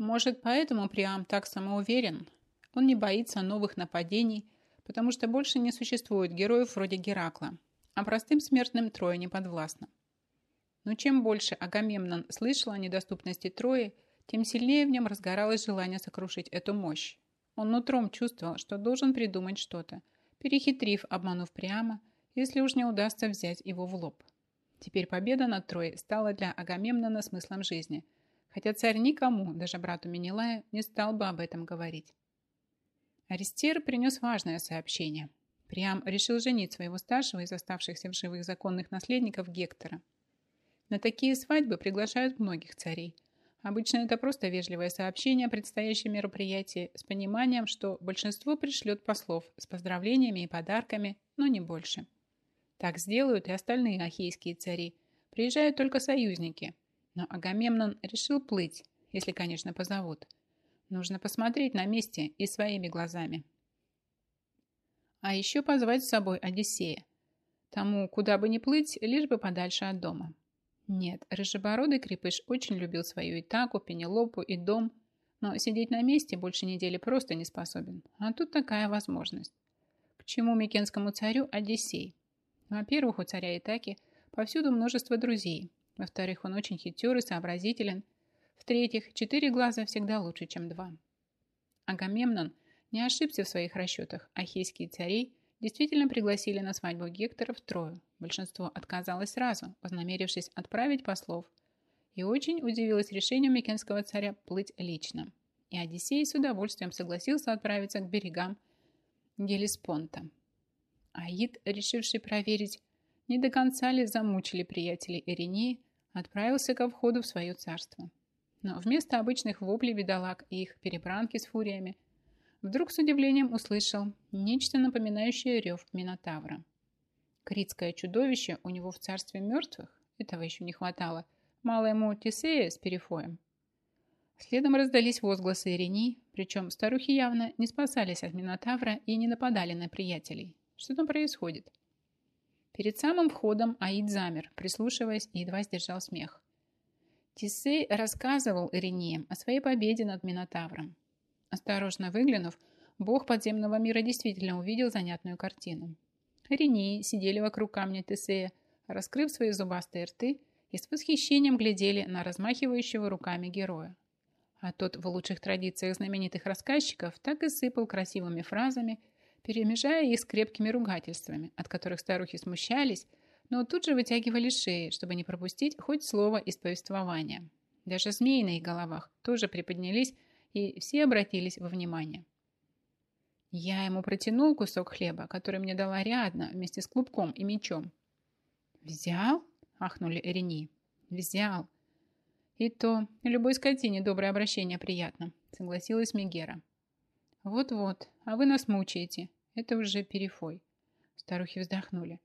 Может, поэтому Приам так самоуверен? Он не боится новых нападений, потому что больше не существует героев вроде Геракла, а простым смертным Трое не подвластно. Но чем больше Агамемнон слышал о недоступности Трои, тем сильнее в нем разгоралось желание сокрушить эту мощь. Он нутром чувствовал, что должен придумать что-то, перехитрив, обманув прямо, если уж не удастся взять его в лоб. Теперь победа над Троей стала для Агамемнона смыслом жизни, хотя царь никому, даже брату Менелая, не стал бы об этом говорить. Аристер принес важное сообщение. Приам решил женить своего старшего из оставшихся в живых законных наследников Гектора. На такие свадьбы приглашают многих царей – Обычно это просто вежливое сообщение о предстоящем мероприятии с пониманием, что большинство пришлет послов с поздравлениями и подарками, но не больше. Так сделают и остальные ахейские цари. Приезжают только союзники. Но Агамемнон решил плыть, если, конечно, позовут. Нужно посмотреть на месте и своими глазами. А еще позвать с собой Одиссея. Тому, куда бы ни плыть, лишь бы подальше от дома. Нет, рыжебородый крепыш очень любил свою Итаку, Пенелопу и дом, но сидеть на месте больше недели просто не способен. А тут такая возможность. К чему Микенскому царю Одиссей? Во-первых, у царя Итаки повсюду множество друзей. Во-вторых, он очень хитер и сообразителен. В-третьих, четыре глаза всегда лучше, чем два. Агамемнон не ошибся в своих расчетах. Ахейские царей действительно пригласили на свадьбу Гектора в Трою. Большинство отказалось сразу, вознамерившись отправить послов, и очень удивилось решению Микенского царя плыть лично. И Одиссей с удовольствием согласился отправиться к берегам Гелиспонта. Аид, решивший проверить, не до конца ли замучили приятели Иринеи, отправился ко входу в свое царство. Но вместо обычных воплей бедолаг и их перебранки с фуриями – вдруг с удивлением услышал нечто напоминающее рев Минотавра. Критское чудовище у него в царстве мертвых? Этого еще не хватало. Мало ему Тесея с Перифоем. Следом раздались возгласы Иринии, причем старухи явно не спасались от Минотавра и не нападали на приятелей. Что там происходит? Перед самым входом Аид замер, прислушиваясь и едва сдержал смех. Тисей рассказывал Ирине о своей победе над Минотавром. Осторожно выглянув, бог подземного мира действительно увидел занятную картину. Рении сидели вокруг камня Тесея, раскрыв свои зубастые рты и с восхищением глядели на размахивающего руками героя. А тот в лучших традициях знаменитых рассказчиков так и сыпал красивыми фразами, перемежая их с крепкими ругательствами, от которых старухи смущались, но тут же вытягивали шеи, чтобы не пропустить хоть слово из повествования. Даже змеи на их головах тоже приподнялись, и все обратились во внимание. Я ему протянул кусок хлеба, который мне дала Ариадна вместе с клубком и мечом. «Взял?» – ахнули Эрини. «Взял». «И то, любой скотине доброе обращение приятно», – согласилась Мегера. «Вот-вот, а вы нас мучаете. Это уже перефой». Старухи вздохнули.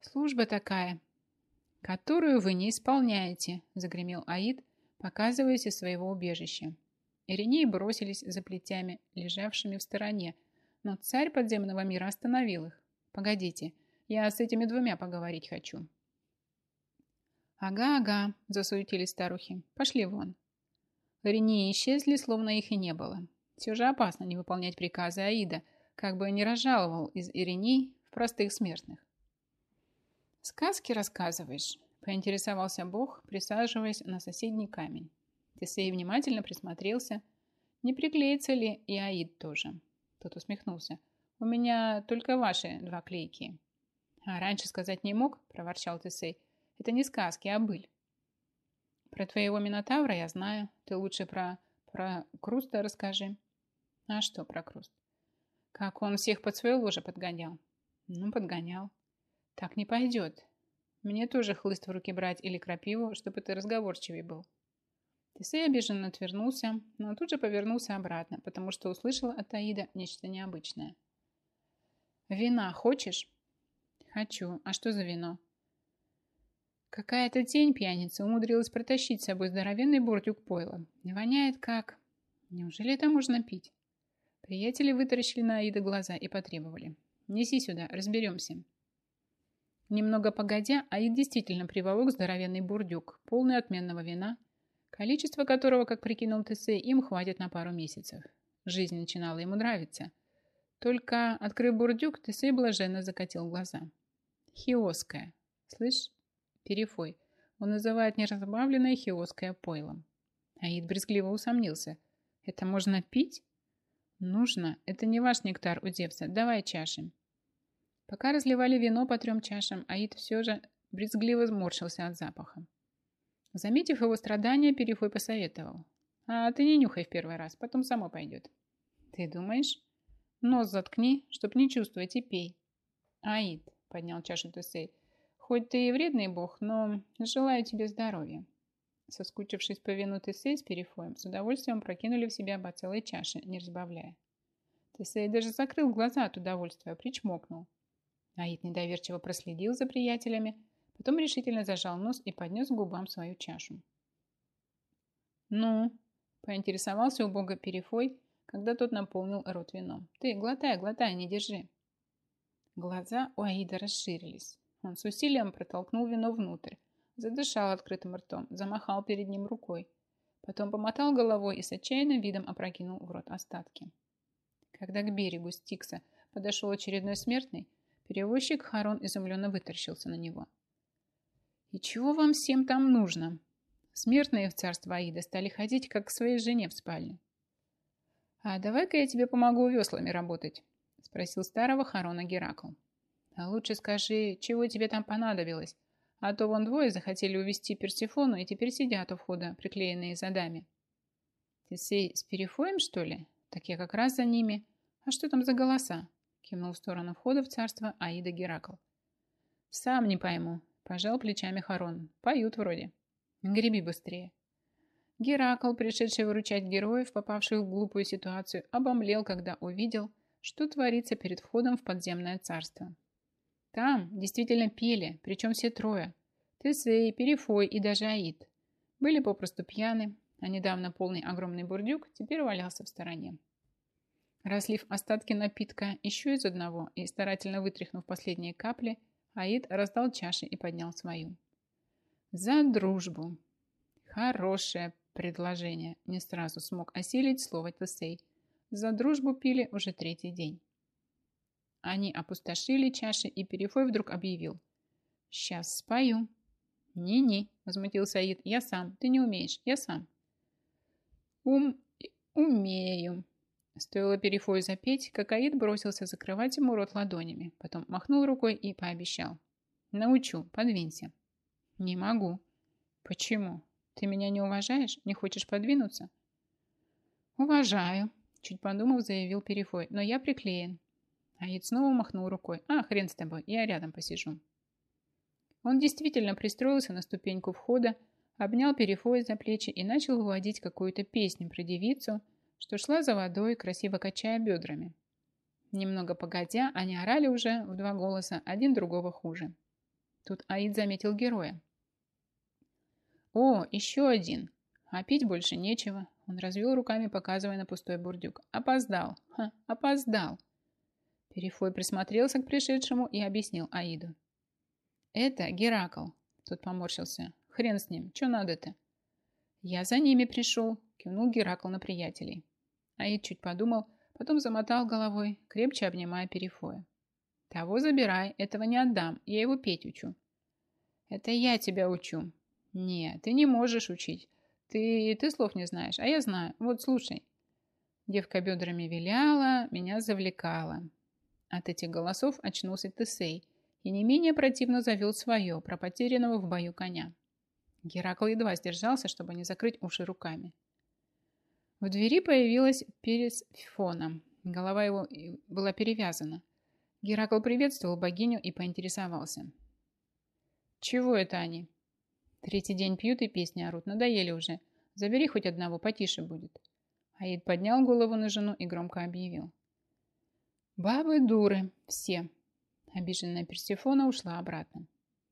«Служба такая, которую вы не исполняете», – загремел Аид, показываясь из своего убежища. Иринеи бросились за плетями, лежавшими в стороне, но царь подземного мира остановил их. «Погодите, я с этими двумя поговорить хочу». «Ага, ага», – засуетились старухи. «Пошли вон». Иринеи исчезли, словно их и не было. Все же опасно не выполнять приказы Аида, как бы не разжаловал из Ириней в простых смертных. «Сказки рассказываешь?» – поинтересовался Бог, присаживаясь на соседний камень. Тесей внимательно присмотрелся. Не приклеится ли и Аид тоже? Тот усмехнулся. У меня только ваши два клейки. А раньше сказать не мог, проворчал Тесей. Это не сказки, а быль. Про твоего Минотавра я знаю. Ты лучше про, про Круста расскажи. А что про Круст? Как он всех под свое ложе подгонял? Ну, подгонял. Так не пойдет. Мне тоже хлыст в руки брать или крапиву, чтобы ты разговорчивый был. Тесей обиженно отвернулся, но тут же повернулся обратно, потому что услышал от Аида нечто необычное. «Вина хочешь?» «Хочу. А что за вино?» Какая-то тень пьяницы умудрилась протащить с собой здоровенный бортик пойла. Воняет как... Неужели это можно пить? Приятели вытаращили на Аида глаза и потребовали. «Неси сюда, разберемся». Немного погодя, Аид действительно приволок здоровенный бурдюк, полный отменного вина, количество которого, как прикинул Тесей, им хватит на пару месяцев. Жизнь начинала ему нравиться. Только, открыв бурдюк, Тесей блаженно закатил глаза. Хиоская. Слышь, перефой. Он называет неразбавленное хиоское пойлом. Аид брезгливо усомнился. Это можно пить? Нужно. Это не ваш нектар у девца. Давай чашем. Пока разливали вино по трем чашам, Аид все же брезгливо сморщился от запаха. Заметив его страдания, Перефой посоветовал. «А ты не нюхай в первый раз, потом само пойдет». «Ты думаешь?» «Нос заткни, чтоб не чувствовать, и пей». «Аид», — поднял чашу Тесей, — «хоть ты и вредный бог, но желаю тебе здоровья». Соскучившись по вину Тесей с Перефоем, с удовольствием прокинули в себя по целой чаше, не разбавляя. Тесей даже закрыл глаза от удовольствия, причмокнул. Аид недоверчиво проследил за приятелями, Потом решительно зажал нос и поднес к губам свою чашу. «Ну?» – поинтересовался у бога Перефой, когда тот наполнил рот вином. «Ты глотай, глотай, не держи». Глаза у Аида расширились. Он с усилием протолкнул вино внутрь, задышал открытым ртом, замахал перед ним рукой. Потом помотал головой и с отчаянным видом опрокинул в рот остатки. Когда к берегу Стикса подошел очередной смертный, перевозчик Харон изумленно вытаращился на него – и чего вам всем там нужно? Смертные в царство Аида стали ходить, как к своей жене в спальню. А давай-ка я тебе помогу веслами работать, спросил старого Харона Геракл. А лучше скажи, чего тебе там понадобилось, а то вон двое захотели увести Персифону и теперь сидят у входа, приклеенные задами. Ты сей с Перифоем, что ли? Так я как раз за ними. А что там за голоса? Кивнул в сторону входа в царство Аида Геракл. Сам не пойму, Пожал плечами Харон. Поют вроде. Греби быстрее. Геракл, пришедший выручать героев, попавших в глупую ситуацию, обомлел, когда увидел, что творится перед входом в подземное царство. Там действительно пели, причем все трое. Тесей, Перифой и даже Аид. Были попросту пьяны, а недавно полный огромный бурдюк теперь валялся в стороне. Разлив остатки напитка еще из одного и старательно вытряхнув последние капли, Аид раздал чаши и поднял свою. «За дружбу!» «Хорошее предложение!» Не сразу смог осилить слово Тесей. «За дружбу пили уже третий день». Они опустошили чаши, и Перефой вдруг объявил. «Сейчас спою». «Не-не», — возмутился Аид, — «я сам. Ты не умеешь. Я сам». «Ум... умею», Стоило Перефою запеть, как Аид бросился закрывать ему рот ладонями, потом махнул рукой и пообещал. «Научу, подвинься». «Не могу». «Почему? Ты меня не уважаешь? Не хочешь подвинуться?» «Уважаю», — чуть подумав, заявил Перефой, «но я приклеен». Аид снова махнул рукой. «А, хрен с тобой, я рядом посижу». Он действительно пристроился на ступеньку входа, обнял Перефоя за плечи и начал выводить какую-то песню про девицу, что шла за водой, красиво качая бедрами. Немного погодя, они орали уже в два голоса, один другого хуже. Тут Аид заметил героя. «О, еще один! А пить больше нечего!» Он развел руками, показывая на пустой бурдюк. «Опоздал! Ха, опоздал!» Перефой присмотрелся к пришедшему и объяснил Аиду. «Это Геракл!» Тот поморщился. «Хрен с ним! Че надо-то?» «Я за ними пришел!» Кивнул Геракл на приятелей. Аид чуть подумал, потом замотал головой, крепче обнимая Перифоя. «Того забирай, этого не отдам, я его петь учу». «Это я тебя учу». «Нет, ты не можешь учить. Ты, ты слов не знаешь, а я знаю. Вот слушай». Девка бедрами виляла, меня завлекала. От этих голосов очнулся Тесей и не менее противно завел свое, про потерянного в бою коня. Геракл едва сдержался, чтобы не закрыть уши руками. В двери появилась Перес Фона. Голова его была перевязана. Геракл приветствовал богиню и поинтересовался. «Чего это они?» «Третий день пьют и песни орут. Надоели уже. Забери хоть одного, потише будет». Аид поднял голову на жену и громко объявил. «Бабы дуры. Все». Обиженная Персифона ушла обратно.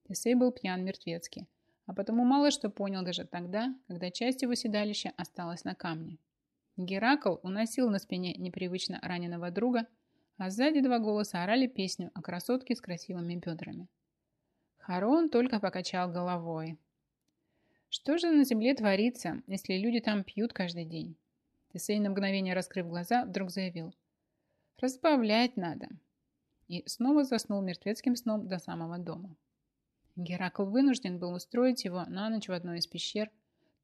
Тесей был пьян мертвецки, а потому мало что понял даже тогда, когда часть его седалища осталась на камне. Геракл уносил на спине непривычно раненого друга, а сзади два голоса орали песню о красотке с красивыми бедрами. Харон только покачал головой. Что же на земле творится, если люди там пьют каждый день? Тесей на мгновение раскрыв глаза, вдруг заявил. Разбавлять надо. И снова заснул мертвецким сном до самого дома. Геракл вынужден был устроить его на ночь в одной из пещер.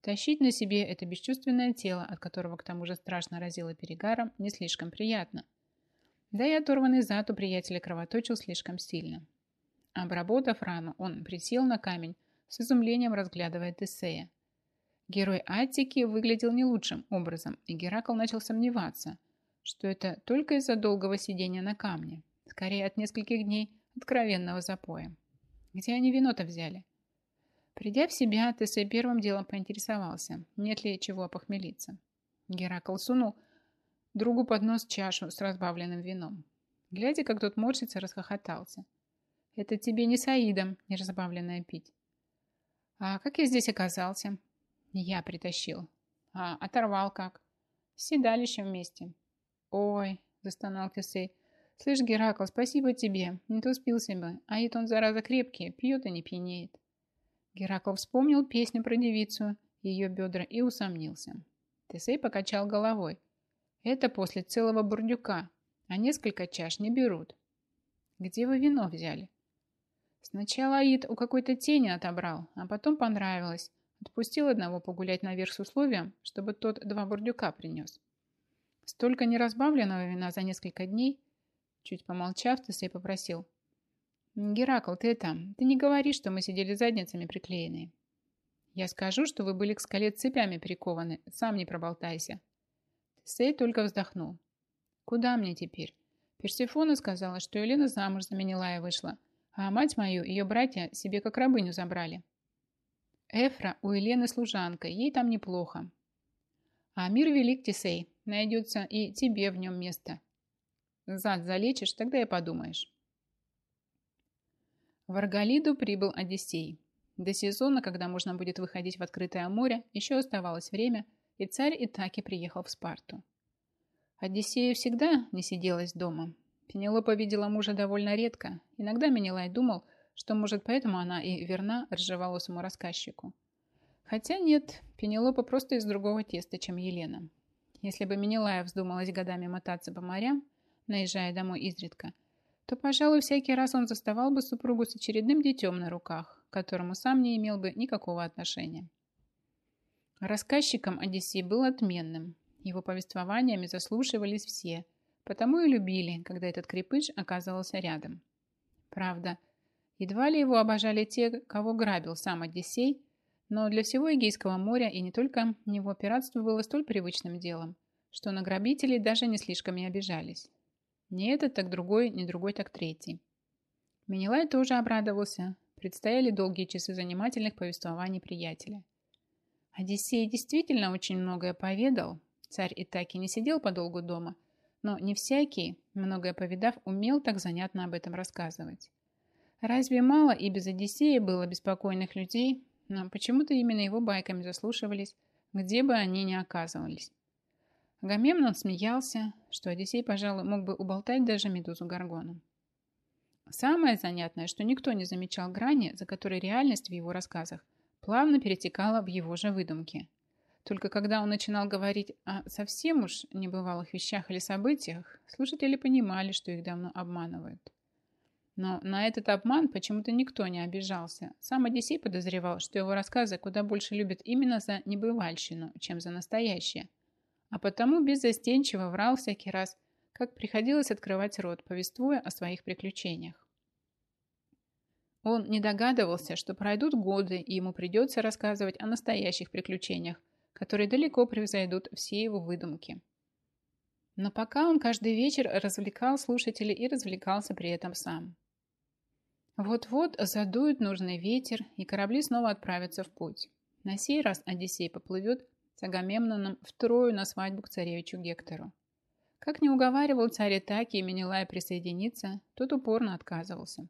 Тащить на себе это бесчувственное тело, от которого к тому же страшно разило перегаром, не слишком приятно. Да и оторванный зад у приятеля кровоточил слишком сильно. Обработав рану, он присел на камень, с изумлением разглядывая Тесея. Герой Аттики выглядел не лучшим образом, и Геракл начал сомневаться, что это только из-за долгого сидения на камне, скорее от нескольких дней откровенного запоя. Где они вино-то взяли? Придя в себя, Тесей первым делом поинтересовался, нет ли чего опохмелиться. Геракл сунул другу под нос чашу с разбавленным вином. Глядя, как тот морщится, расхохотался. «Это тебе не саидом, не разбавленное пить». «А как я здесь оказался?» «Я притащил». «А оторвал как?» «Седалище вместе». «Ой», – застонал Тесей, «Слышь, Геракл, спасибо тебе, не то спился бы, а это он, зараза, крепкий, пьет и не пьянеет». Геракл вспомнил песню про девицу, ее бедра и усомнился. Тесей покачал головой. «Это после целого бурдюка, а несколько чаш не берут». «Где вы вино взяли?» Сначала Аид у какой-то тени отобрал, а потом понравилось. Отпустил одного погулять наверх с условием, чтобы тот два бурдюка принес. Столько неразбавленного вина за несколько дней Чуть помолчав, Тесей попросил. «Геракл, ты там? Ты не говори, что мы сидели задницами приклеенные». «Я скажу, что вы были к скале цепями прикованы. Сам не проболтайся». Тесей только вздохнул. «Куда мне теперь?» Персифона сказала, что Елена замуж за Менелая вышла, а мать мою, ее братья, себе как рабыню забрали. Эфра у Елены служанка, ей там неплохо. А мир велик, Тесей, найдется и тебе в нем место. Зад залечишь, тогда и подумаешь. В Арголиду прибыл Одиссей. До сезона, когда можно будет выходить в открытое море, еще оставалось время, и царь Итаки приехал в Спарту. Одиссею всегда не сиделось дома. Пенелопа видела мужа довольно редко. Иногда Менелай думал, что, может, поэтому она и верна рыжеволосому рассказчику. Хотя нет, Пенелопа просто из другого теста, чем Елена. Если бы Менелая вздумалась годами мотаться по морям, наезжая домой изредка, то, пожалуй, всякий раз он заставал бы супругу с очередным детем на руках, к которому сам не имел бы никакого отношения. Рассказчиком Одиссей был отменным. Его повествованиями заслушивались все, потому и любили, когда этот крепыш оказывался рядом. Правда, едва ли его обожали те, кого грабил сам Одиссей, но для всего Эгейского моря и не только него пиратство было столь привычным делом, что на грабителей даже не слишком и обижались. Не этот, так другой, не другой, так третий. Менелай тоже обрадовался. Предстояли долгие часы занимательных повествований приятеля. Одиссей действительно очень многое поведал. Царь и таки не сидел подолгу дома, но не всякий, многое повидав, умел так занятно об этом рассказывать. Разве мало и без Одиссея было беспокойных людей, но почему-то именно его байками заслушивались, где бы они ни оказывались. Агамемнон смеялся, что Одиссей, пожалуй, мог бы уболтать даже Медузу Гаргону. Самое занятное, что никто не замечал грани, за которой реальность в его рассказах плавно перетекала в его же выдумки. Только когда он начинал говорить о совсем уж небывалых вещах или событиях, слушатели понимали, что их давно обманывают. Но на этот обман почему-то никто не обижался. Сам Одиссей подозревал, что его рассказы куда больше любят именно за небывальщину, чем за настоящее – а потому беззастенчиво врал всякий раз, как приходилось открывать рот, повествуя о своих приключениях. Он не догадывался, что пройдут годы, и ему придется рассказывать о настоящих приключениях, которые далеко превзойдут все его выдумки. Но пока он каждый вечер развлекал слушателей и развлекался при этом сам. Вот-вот задует нужный ветер, и корабли снова отправятся в путь. На сей раз Одиссей поплывет с Агамемноном втрою на свадьбу к царевичу Гектору. Как не уговаривал царь Итаки и Менелай присоединиться, тот упорно отказывался.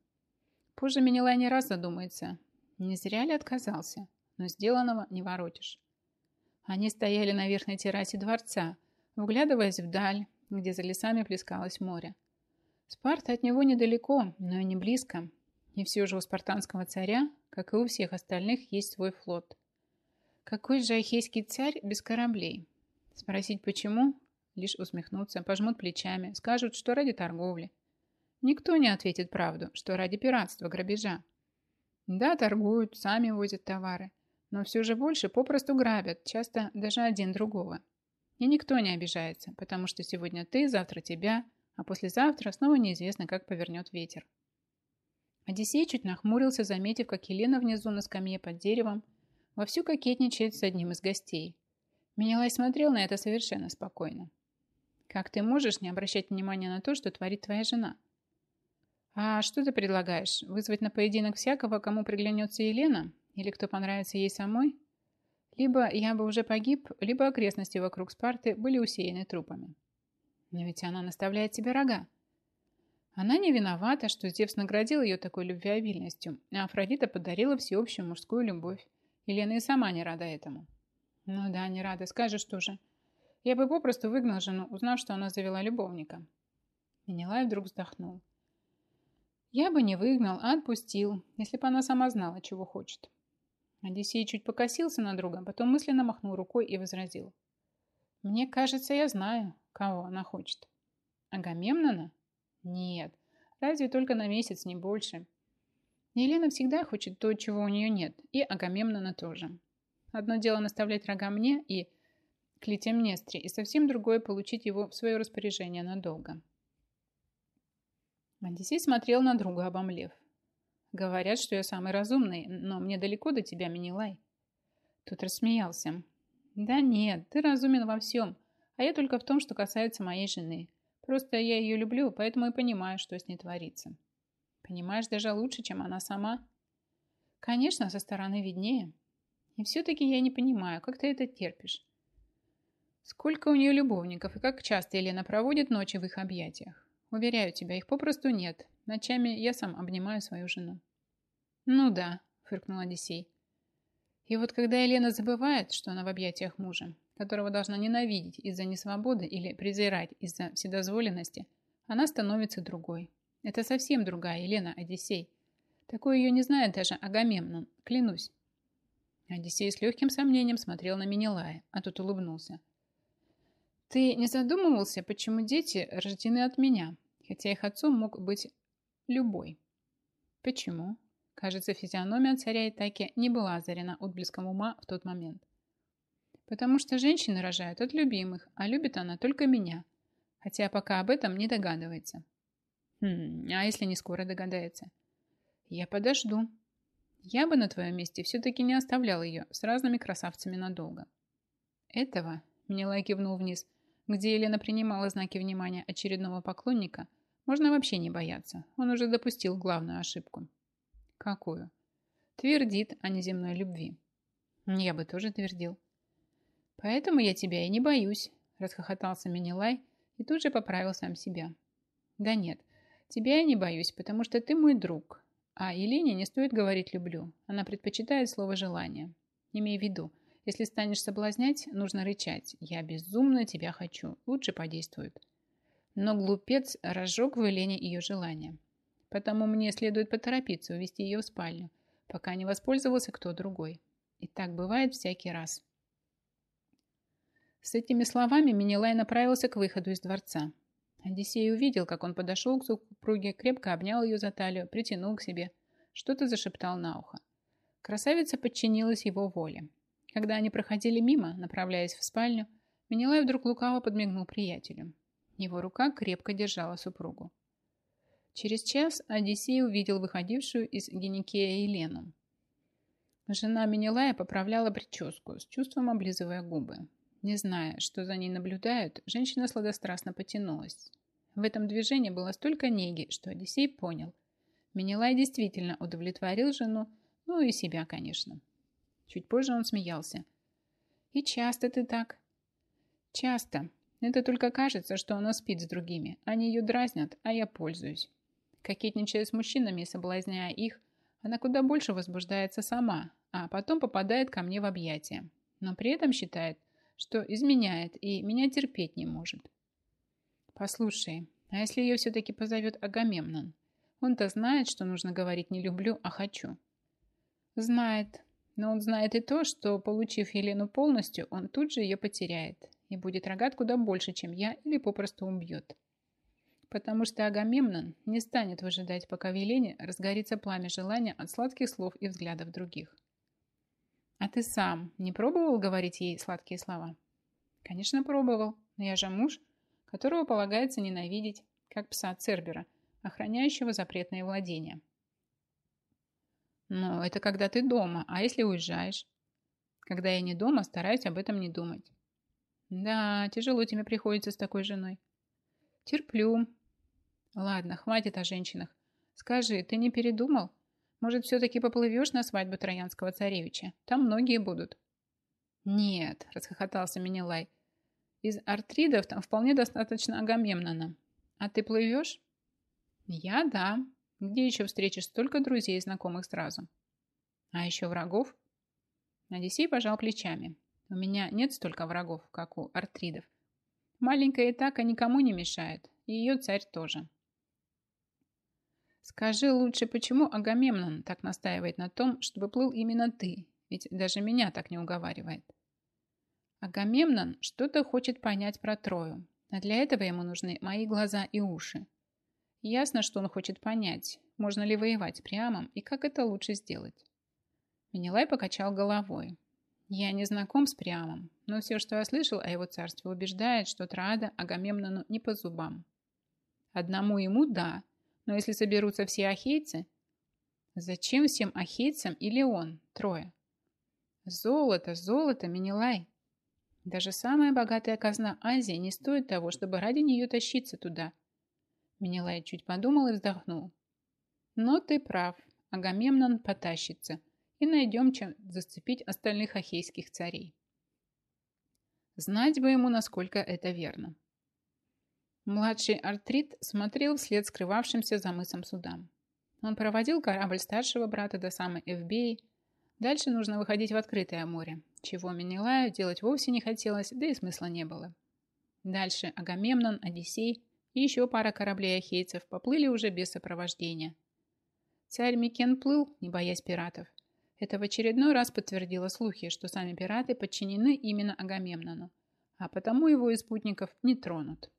Позже Менелай не раз задумается, не зря ли отказался, но сделанного не воротишь. Они стояли на верхней террасе дворца, вглядываясь вдаль, где за лесами плескалось море. Спарта от него недалеко, но и не близко. И все же у спартанского царя, как и у всех остальных, есть свой флот. Какой же ахейский царь без кораблей? Спросить почему? Лишь усмехнуться, пожмут плечами, скажут, что ради торговли. Никто не ответит правду, что ради пиратства, грабежа. Да, торгуют, сами возят товары, но все же больше попросту грабят, часто даже один другого. И никто не обижается, потому что сегодня ты, завтра тебя, а послезавтра снова неизвестно, как повернет ветер. Одиссей чуть нахмурился, заметив, как Елена внизу на скамье под деревом вовсю кокетничает с одним из гостей. Менелай смотрел на это совершенно спокойно. «Как ты можешь не обращать внимания на то, что творит твоя жена?» «А что ты предлагаешь? Вызвать на поединок всякого, кому приглянется Елена? Или кто понравится ей самой?» Либо я бы уже погиб, либо окрестности вокруг Спарты были усеяны трупами. Но ведь она наставляет тебе рога. Она не виновата, что Зевс наградил ее такой любвеобильностью, а Афродита подарила всеобщую мужскую любовь. Елена и сама не рада этому. Ну да, не рада, скажешь тоже. Я бы попросту выгнал жену, узнав, что она завела любовника. Менелай вдруг вздохнул. Я бы не выгнал, а отпустил, если бы она сама знала, чего хочет. Одиссей чуть покосился на друга, потом мысленно махнул рукой и возразил. «Мне кажется, я знаю, кого она хочет». «Агамемнона?» «Нет, разве только на месяц, не больше». Елена всегда хочет то, чего у нее нет, и Агамемнона тоже. Одно дело наставлять рога мне и Клетимнестре, и совсем другое получить его в свое распоряжение надолго. Одиссей смотрел на друга, обомлев. Говорят, что я самый разумный, но мне далеко до тебя, Минилай. Тут рассмеялся. Да нет, ты разумен во всем, а я только в том, что касается моей жены. Просто я ее люблю, поэтому и понимаю, что с ней творится. Понимаешь даже лучше, чем она сама? Конечно, со стороны виднее. И все-таки я не понимаю, как ты это терпишь. Сколько у нее любовников и как часто Елена проводит ночи в их объятиях. Уверяю тебя, их попросту нет. Ночами я сам обнимаю свою жену. «Ну да», — фыркнул Одиссей. И вот когда Елена забывает, что она в объятиях мужа, которого должна ненавидеть из-за несвободы или презирать из-за вседозволенности, она становится другой. Это совсем другая Елена Одиссей. Такое ее не знает даже Агамемнон, клянусь. Одиссей с легким сомнением смотрел на Менелая, а тот улыбнулся. «Ты не задумывался, почему дети рождены от меня, хотя их отцом мог быть любой?» «Почему?» Кажется, физиономия царя Итаки не была озарена отблеском ума в тот момент. Потому что женщины рожают от любимых, а любит она только меня, хотя пока об этом не догадывается. Хм, а если не скоро догадается? Я подожду. Я бы на твоем месте все-таки не оставлял ее с разными красавцами надолго. Этого, Менелай кивнул вниз, где Елена принимала знаки внимания очередного поклонника, можно вообще не бояться. Он уже допустил главную ошибку. Какую? Твердит о неземной любви. Я бы тоже твердил. Поэтому я тебя и не боюсь, расхохотался Минилай и тут же поправил сам себя. Да нет, тебя я не боюсь, потому что ты мой друг. А Елене не стоит говорить «люблю». Она предпочитает слово «желание». Имей в виду, если станешь соблазнять, нужно рычать. «Я безумно тебя хочу». Лучше подействует. Но глупец разжег в Елене ее желание. Потому мне следует поторопиться увести ее в спальню, пока не воспользовался кто другой. И так бывает всякий раз. С этими словами Минилай направился к выходу из дворца. Одиссей увидел, как он подошел к супруге, крепко обнял ее за талию, притянул к себе, что-то зашептал на ухо. Красавица подчинилась его воле. Когда они проходили мимо, направляясь в спальню, Минилай вдруг лукаво подмигнул приятелю. Его рука крепко держала супругу. Через час Одиссей увидел выходившую из Геникея Елену. Жена Менелая поправляла прическу, с чувством облизывая губы. Не зная, что за ней наблюдают, женщина сладострастно потянулась. В этом движении было столько неги, что Одиссей понял. Менелай действительно удовлетворил жену, ну и себя, конечно. Чуть позже он смеялся. «И часто ты так?» «Часто. Это только кажется, что она спит с другими. Они ее дразнят, а я пользуюсь. Кокетничая с мужчинами и соблазняя их, она куда больше возбуждается сама, а потом попадает ко мне в объятия. Но при этом считает, что изменяет и меня терпеть не может. Послушай, а если ее все-таки позовет Агамемнон? Он-то знает, что нужно говорить не люблю, а хочу. Знает. Но он знает и то, что, получив Елену полностью, он тут же ее потеряет и будет рогат куда больше, чем я, или попросту убьет. Потому что Агамемнон не станет выжидать, пока в Елене разгорится пламя желания от сладких слов и взглядов других. А ты сам не пробовал говорить ей сладкие слова? Конечно, пробовал, но я же муж, которого полагается ненавидеть, как пса Цербера, охраняющего запретные владения. Но это когда ты дома, а если уезжаешь? Когда я не дома, стараюсь об этом не думать. Да, тяжело тебе приходится с такой женой. Терплю. Ладно, хватит о женщинах. Скажи, ты не передумал? Может, все-таки поплывешь на свадьбу Троянского царевича? Там многие будут. Нет, расхохотался Минилай. Из артридов там вполне достаточно Агамемнона. А ты плывешь? Я, да. Где еще встретишь столько друзей и знакомых сразу? А еще врагов? Одиссей пожал плечами. У меня нет столько врагов, как у артридов. Маленькая Итака никому не мешает, и ее царь тоже. Скажи лучше, почему Агамемнон так настаивает на том, чтобы плыл именно ты, ведь даже меня так не уговаривает. Агамемнон что-то хочет понять про Трою, а для этого ему нужны мои глаза и уши. Ясно, что он хочет понять, можно ли воевать с Приамом и как это лучше сделать. Менелай покачал головой. Я не знаком с Приамом, но все, что я слышал о его царстве, убеждает, что Троада Агамемнону не по зубам. Одному ему – да, но если соберутся все ахейцы, зачем всем ахейцам или он, трое? Золото, золото, Менелай. Даже самая богатая казна Азии не стоит того, чтобы ради нее тащиться туда – Менелай чуть подумал и вздохнул. Но ты прав. Агамемнон потащится. И найдем, чем зацепить остальных ахейских царей. Знать бы ему, насколько это верно. Младший Артрит смотрел вслед скрывавшимся за мысом судам. Он проводил корабль старшего брата до самой Эвбеи. Дальше нужно выходить в открытое море, чего Менелаю делать вовсе не хотелось, да и смысла не было. Дальше Агамемнон, Одиссей и еще пара кораблей ахейцев поплыли уже без сопровождения. Царь Микен плыл, не боясь пиратов. Это в очередной раз подтвердило слухи, что сами пираты подчинены именно Агамемнону, а потому его и спутников не тронут.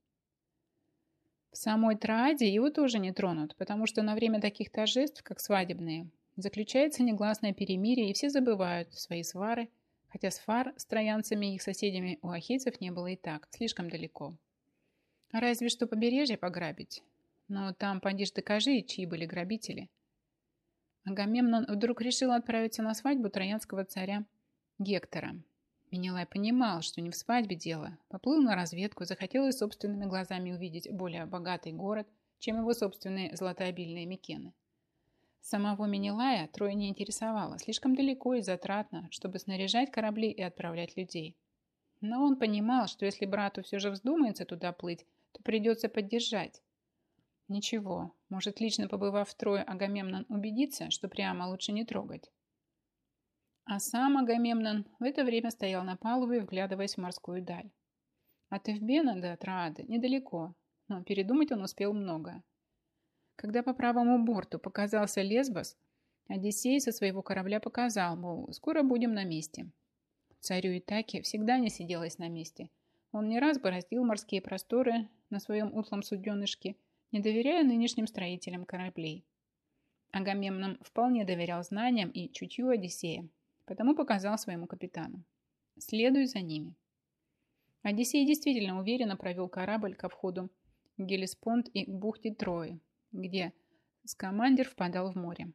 В самой Трааде его тоже не тронут, потому что на время таких торжеств, как свадебные, заключается негласное перемирие, и все забывают свои свары, хотя свар с троянцами и их соседями у ахейцев не было и так, слишком далеко. Разве что побережье пограбить. Но там, поди докажи, чьи были грабители. Агамемнон вдруг решил отправиться на свадьбу троянского царя Гектора. Менелай понимал, что не в свадьбе дело. Поплыл на разведку, захотел и собственными глазами увидеть более богатый город, чем его собственные золотообильные Микены. Самого Менелая трое не интересовало, слишком далеко и затратно, чтобы снаряжать корабли и отправлять людей. Но он понимал, что если брату все же вздумается туда плыть, то придется поддержать. Ничего, может, лично побывав в Трое, Агамемнон убедится, что прямо лучше не трогать. Сам Агамемнон в это время стоял на палубе, вглядываясь в морскую даль. От Эвбена до Троады недалеко, но передумать он успел много. Когда по правому борту показался Лесбос, Одиссей со своего корабля показал, мол, скоро будем на месте. Царю Итаке всегда не сиделось на месте. Он не раз бороздил морские просторы на своем утлом суденышке, не доверяя нынешним строителям кораблей. Агамемнон вполне доверял знаниям и чутью Одиссея, потому показал своему капитану. «Следуй за ними». Одиссей действительно уверенно провел корабль ко входу в Гелеспонд и к бухте Трои, где скамандер впадал в море.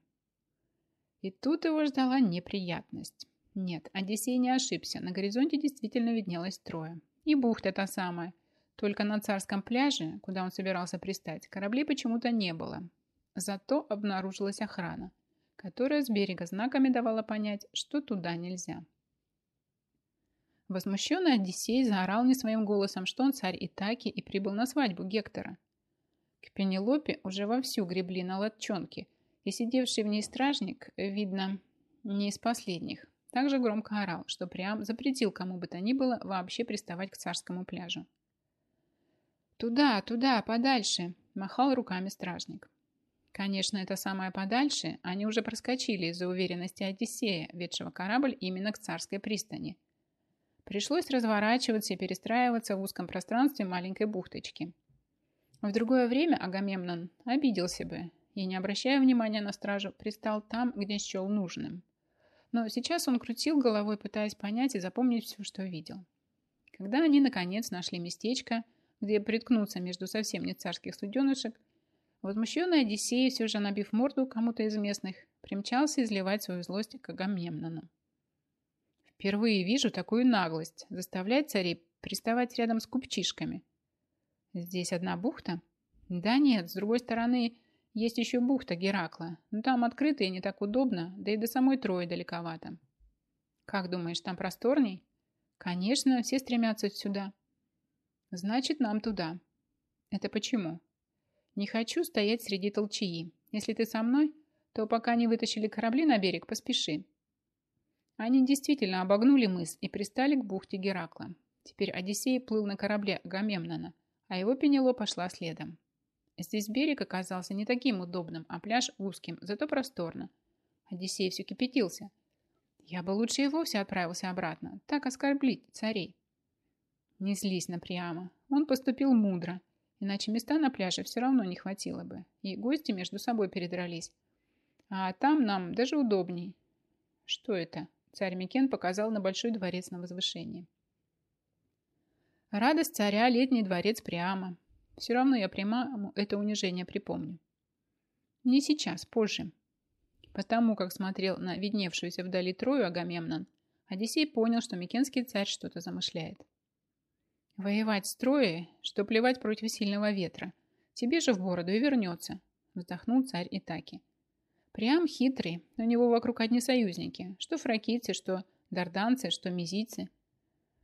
И тут его ждала неприятность. Нет, Одиссей не ошибся. На горизонте действительно виднелось трое. И бухта та самая. Только на царском пляже, куда он собирался пристать, кораблей почему-то не было. Зато обнаружилась охрана, которая с берега знаками давала понять, что туда нельзя. Возмущенный Одиссей заорал не своим голосом, что он царь Итаки и прибыл на свадьбу Гектора. К Пенелопе уже вовсю гребли на лодчонке, и сидевший в ней стражник, видно, не из последних, также громко орал, что прям запретил кому бы то ни было вообще приставать к царскому пляжу. «Туда, туда, подальше!» – махал руками стражник. Конечно, это самое подальше, они уже проскочили из-за уверенности Одиссея, ведшего корабль именно к царской пристани. Пришлось разворачиваться и перестраиваться в узком пространстве маленькой бухточки. В другое время Агамемнон обиделся бы и, не обращая внимания на стражу, пристал там, где счел нужным. Но сейчас он крутил головой, пытаясь понять и запомнить все, что видел. Когда они, наконец, нашли местечко, где приткнуться между совсем не царских суденышек, Возмущенный Одиссей, все же набив морду кому-то из местных, примчался изливать свою злость к Агамемнону. Впервые вижу такую наглость заставлять царей приставать рядом с купчишками. Здесь одна бухта? Да нет, с другой стороны, есть еще бухта Геракла, но там открыто и не так удобно, да и до самой Трои далековато. Как думаешь, там просторней? Конечно, все стремятся сюда. Значит, нам туда. Это почему? Не хочу стоять среди толчаи. Если ты со мной, то пока не вытащили корабли на берег, поспеши. Они действительно обогнули мыс и пристали к бухте Геракла. Теперь Одиссей плыл на корабле Агамемнона, а его Пенело пошла следом. Здесь берег оказался не таким удобным, а пляж узким, зато просторно. Одиссей все кипятился. Я бы лучше и вовсе отправился обратно, так оскорблить царей. Не злись на Приама. Он поступил мудро – Иначе места на пляже все равно не хватило бы, и гости между собой передрались. А там нам даже удобней. Что это? Царь Микен показал на большой дворец на возвышении. Радость царя, летний дворец прямо. Все равно я прямо это унижение припомню. Не сейчас, позже. Потому как смотрел на видневшуюся вдали Трою Агамемнон, Одиссей понял, что Микенский царь что-то замышляет. Воевать с Троей, что плевать против сильного ветра. Тебе же в бороду и вернется, вздохнул царь Итаки. Прям хитрый, у него вокруг одни союзники, что фракийцы, что дарданцы, что мизийцы.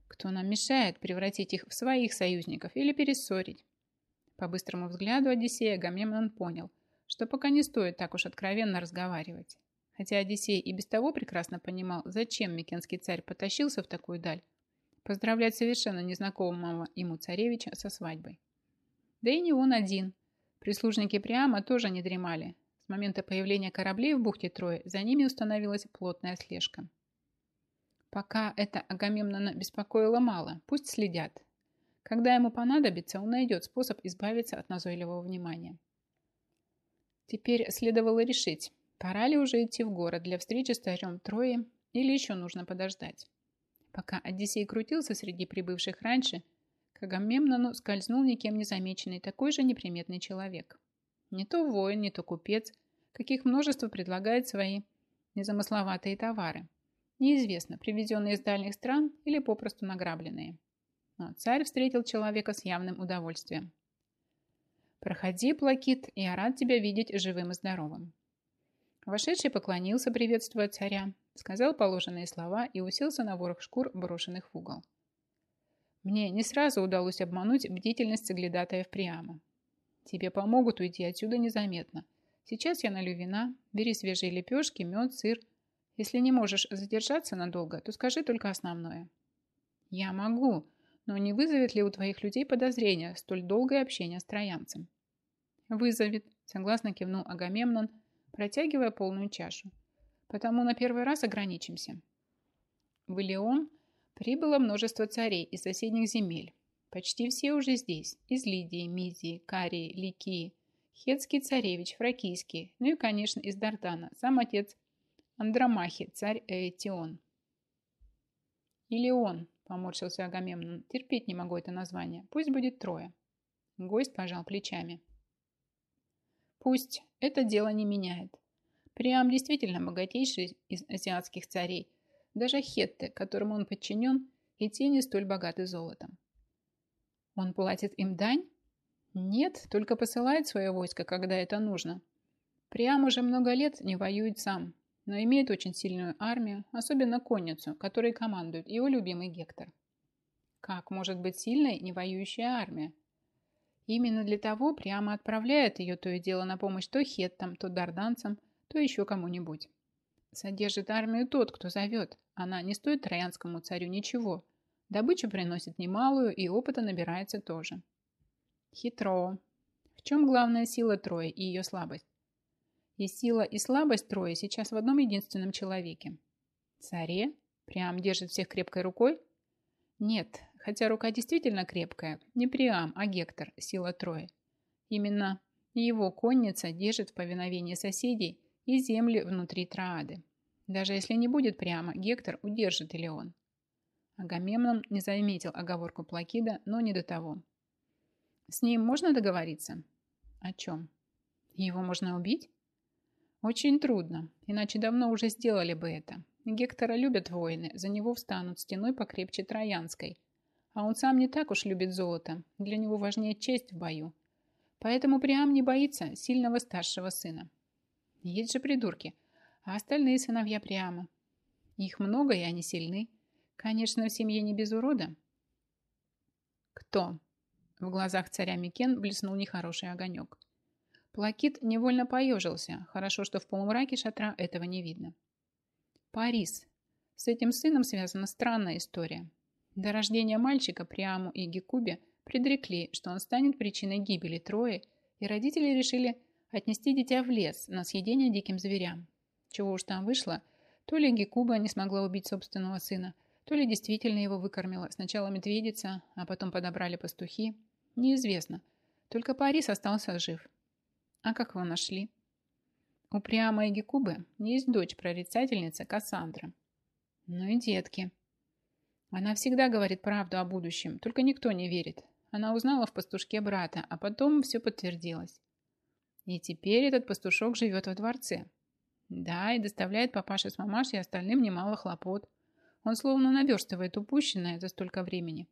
Кто нам мешает превратить их в своих союзников или перессорить? По быстрому взгляду Одиссея Агамемнон понял, что пока не стоит так уж откровенно разговаривать. Хотя Одиссей и без того прекрасно понимал, зачем Микенский царь потащился в такую даль, поздравлять совершенно незнакомого ему царевича со свадьбой. Да и не он один. Прислужники прямо тоже не дремали. С момента появления кораблей в бухте Трои за ними установилась плотная слежка. Пока это Агамемнона беспокоило мало, пусть следят. Когда ему понадобится, он найдет способ избавиться от назойливого внимания. Теперь следовало решить, пора ли уже идти в город для встречи с царем Трои или еще нужно подождать. Пока Одиссей крутился среди прибывших раньше, к Агамемнону скользнул никем не замеченный такой же неприметный человек. Не то воин, не то купец, каких множество предлагает свои незамысловатые товары. Неизвестно, привезенные из дальних стран или попросту награбленные. Но царь встретил человека с явным удовольствием. «Проходи, Плакит, я рад тебя видеть живым и здоровым». Вошедший поклонился, приветствуя царя, сказал положенные слова и уселся на ворох шкур, брошенных в угол. Мне не сразу удалось обмануть бдительность соглядатаев Приама. Тебе помогут уйти отсюда незаметно. Сейчас я налью вина, бери свежие лепешки, мед, сыр. Если не можешь задержаться надолго, то скажи только основное. Я могу, но не вызовет ли у твоих людей подозрения столь долгое общение с троянцем? Вызовет, согласно кивнул Агамемнон, протягивая полную чашу. Потому на первый раз ограничимся. В Илеон прибыло множество царей из соседних земель. Почти все уже здесь. Из Лидии, Мизии, Карии, Ликии, Хетский царевич, Фракийский, ну и, конечно, из Дардана, сам отец Андромахи, царь Ээтион. Или он, поморщился Агамемнон, терпеть не могу это название, пусть будет трое. Гость пожал плечами. Пусть, это дело не меняет. Приам действительно богатейший из азиатских царей. Даже хетты, которым он подчинен, и те не столь богаты золотом. Он платит им дань? Нет, только посылает свое войско, когда это нужно. Приам уже много лет не воюет сам, но имеет очень сильную армию, особенно конницу, которой командует его любимый Гектор. Как может быть сильной не воюющая армия? Именно для того прямо отправляет ее то и дело на помощь то хеттам, то дарданцам, то еще кому-нибудь. Содержит армию тот, кто зовет. Она не стоит троянскому царю ничего. Добычу приносит немалую, и опыта набирается тоже. Хитро. В чем главная сила Трои и ее слабость? И сила, и слабость Трои сейчас в одном единственном человеке. Царе? Прям держит всех крепкой рукой? Нет, хотя рука действительно крепкая. Не Приам, а Гектор, сила Трои. Именно его конница держит в повиновении соседей и земли внутри Троады. Даже если не будет прямо, Гектор удержит Илеон. Агамемнон не заметил оговорку Плакида, но не до того. С ним можно договориться? О чем? Его можно убить? Очень трудно, иначе давно уже сделали бы это. Гектора любят воины, за него встанут стеной покрепче Троянской. А он сам не так уж любит золото, для него важнее честь в бою. Поэтому Приам не боится сильного старшего сына. Есть же придурки, а остальные сыновья Приама. Их много, и они сильны. Конечно, в семье не без урода. Кто? В глазах царя Микен блеснул нехороший огонек. Плакит невольно поежился. Хорошо, что в полумраке шатра этого не видно. Парис. С этим сыном связана странная история. До рождения мальчика Приаму и Гекубе предрекли, что он станет причиной гибели Трои, и родители решили отнести дитя в лес на съедение диким зверям. Чего уж там вышло, то ли Гекуба не смогла убить собственного сына, то ли действительно его выкормила сначала медведица, а потом подобрали пастухи. Неизвестно. Только Парис остался жив. А как его нашли? У Приама и Гекубы есть дочь прорицательница Кассандра. Ну и детки. Она всегда говорит правду о будущем, только никто не верит. Она узнала в пастушке брата, а потом все подтвердилось. И теперь этот пастушок живет во дворце. Да, и доставляет папаше с мамашей и остальным немало хлопот. Он словно наверстывает упущенное за столько времени.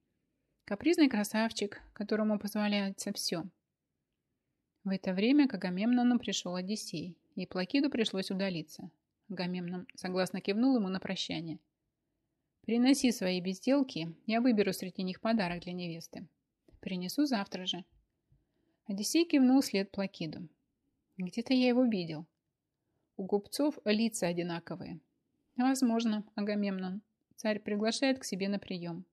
Капризный красавчик, которому позволяется все – в это время к Агамемнону пришел Одиссей, и Плакиду пришлось удалиться. Агамемнон согласно кивнул ему на прощание. «Приноси свои безделки, я выберу среди них подарок для невесты. Принесу завтра же». Одиссей кивнул след Плакиду. «Где-то я его видел. У губцов лица одинаковые. Возможно, Агамемнон. Царь приглашает к себе на прием.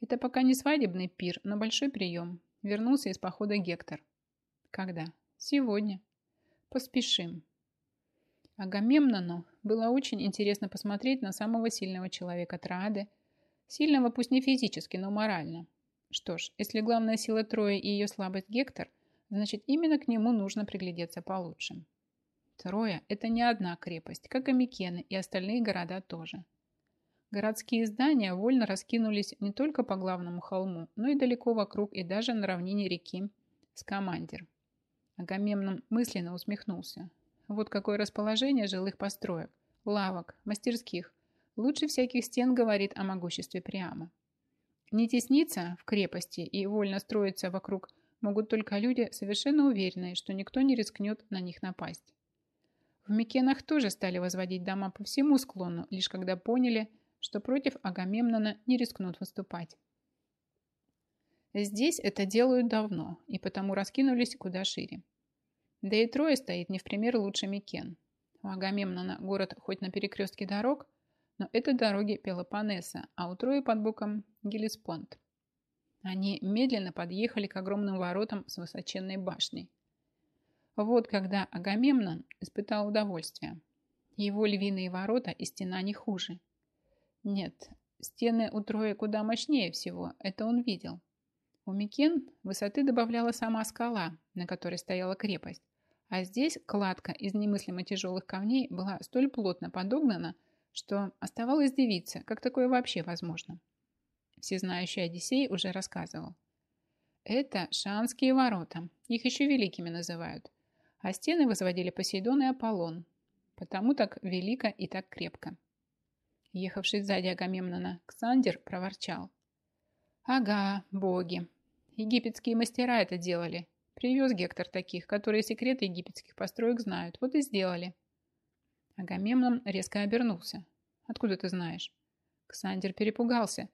Это пока не свадебный пир, но большой прием. Вернулся из похода Гектор. Когда? Сегодня. Поспешим. Агамемнону было очень интересно посмотреть на самого сильного человека Троады. Сильного пусть не физически, но морально. Что ж, если главная сила Трои и ее слабость Гектор, значит именно к нему нужно приглядеться получше. Троя – это не одна крепость, как и Микены и остальные города тоже. Городские здания вольно раскинулись не только по главному холму, но и далеко вокруг и даже на равнине реки Скамандер. Агамемнон мысленно усмехнулся. Вот какое расположение жилых построек, лавок, мастерских. Лучше всяких стен говорит о могуществе Приама. Не тесниться в крепости и вольно строиться вокруг могут только люди, совершенно уверенные, что никто не рискнет на них напасть. В Микенах тоже стали возводить дома по всему склону, лишь когда поняли, что против Агамемнона не рискнут выступать. Здесь это делают давно, и потому раскинулись куда шире. Да и трое стоит не в пример лучше Микен. У Агамемнона город хоть на перекрестке дорог, но это дороги Пелопоннеса, а у Трои под боком Гелиспонт. Они медленно подъехали к огромным воротам с высоченной башней. Вот когда Агамемнон испытал удовольствие. Его львиные ворота и стена не хуже. Нет, стены у Трои куда мощнее всего, это он видел. У Микен высоты добавляла сама скала, на которой стояла крепость, а здесь кладка из немыслимо тяжелых камней была столь плотно подогнана, что оставалось дивиться, как такое вообще возможно. Всезнающий Одиссей уже рассказывал. Это Шанские ворота, их еще великими называют, а стены возводили Посейдон и Аполлон, потому так велико и так крепко. Ехавший сзади Агамемнона, Ксандер проворчал. «Ага, боги. Египетские мастера это делали, Привез Гектор таких, которые секреты египетских построек знают. Вот и сделали. Агамемнон резко обернулся. Откуда ты знаешь? Ксандер перепугался.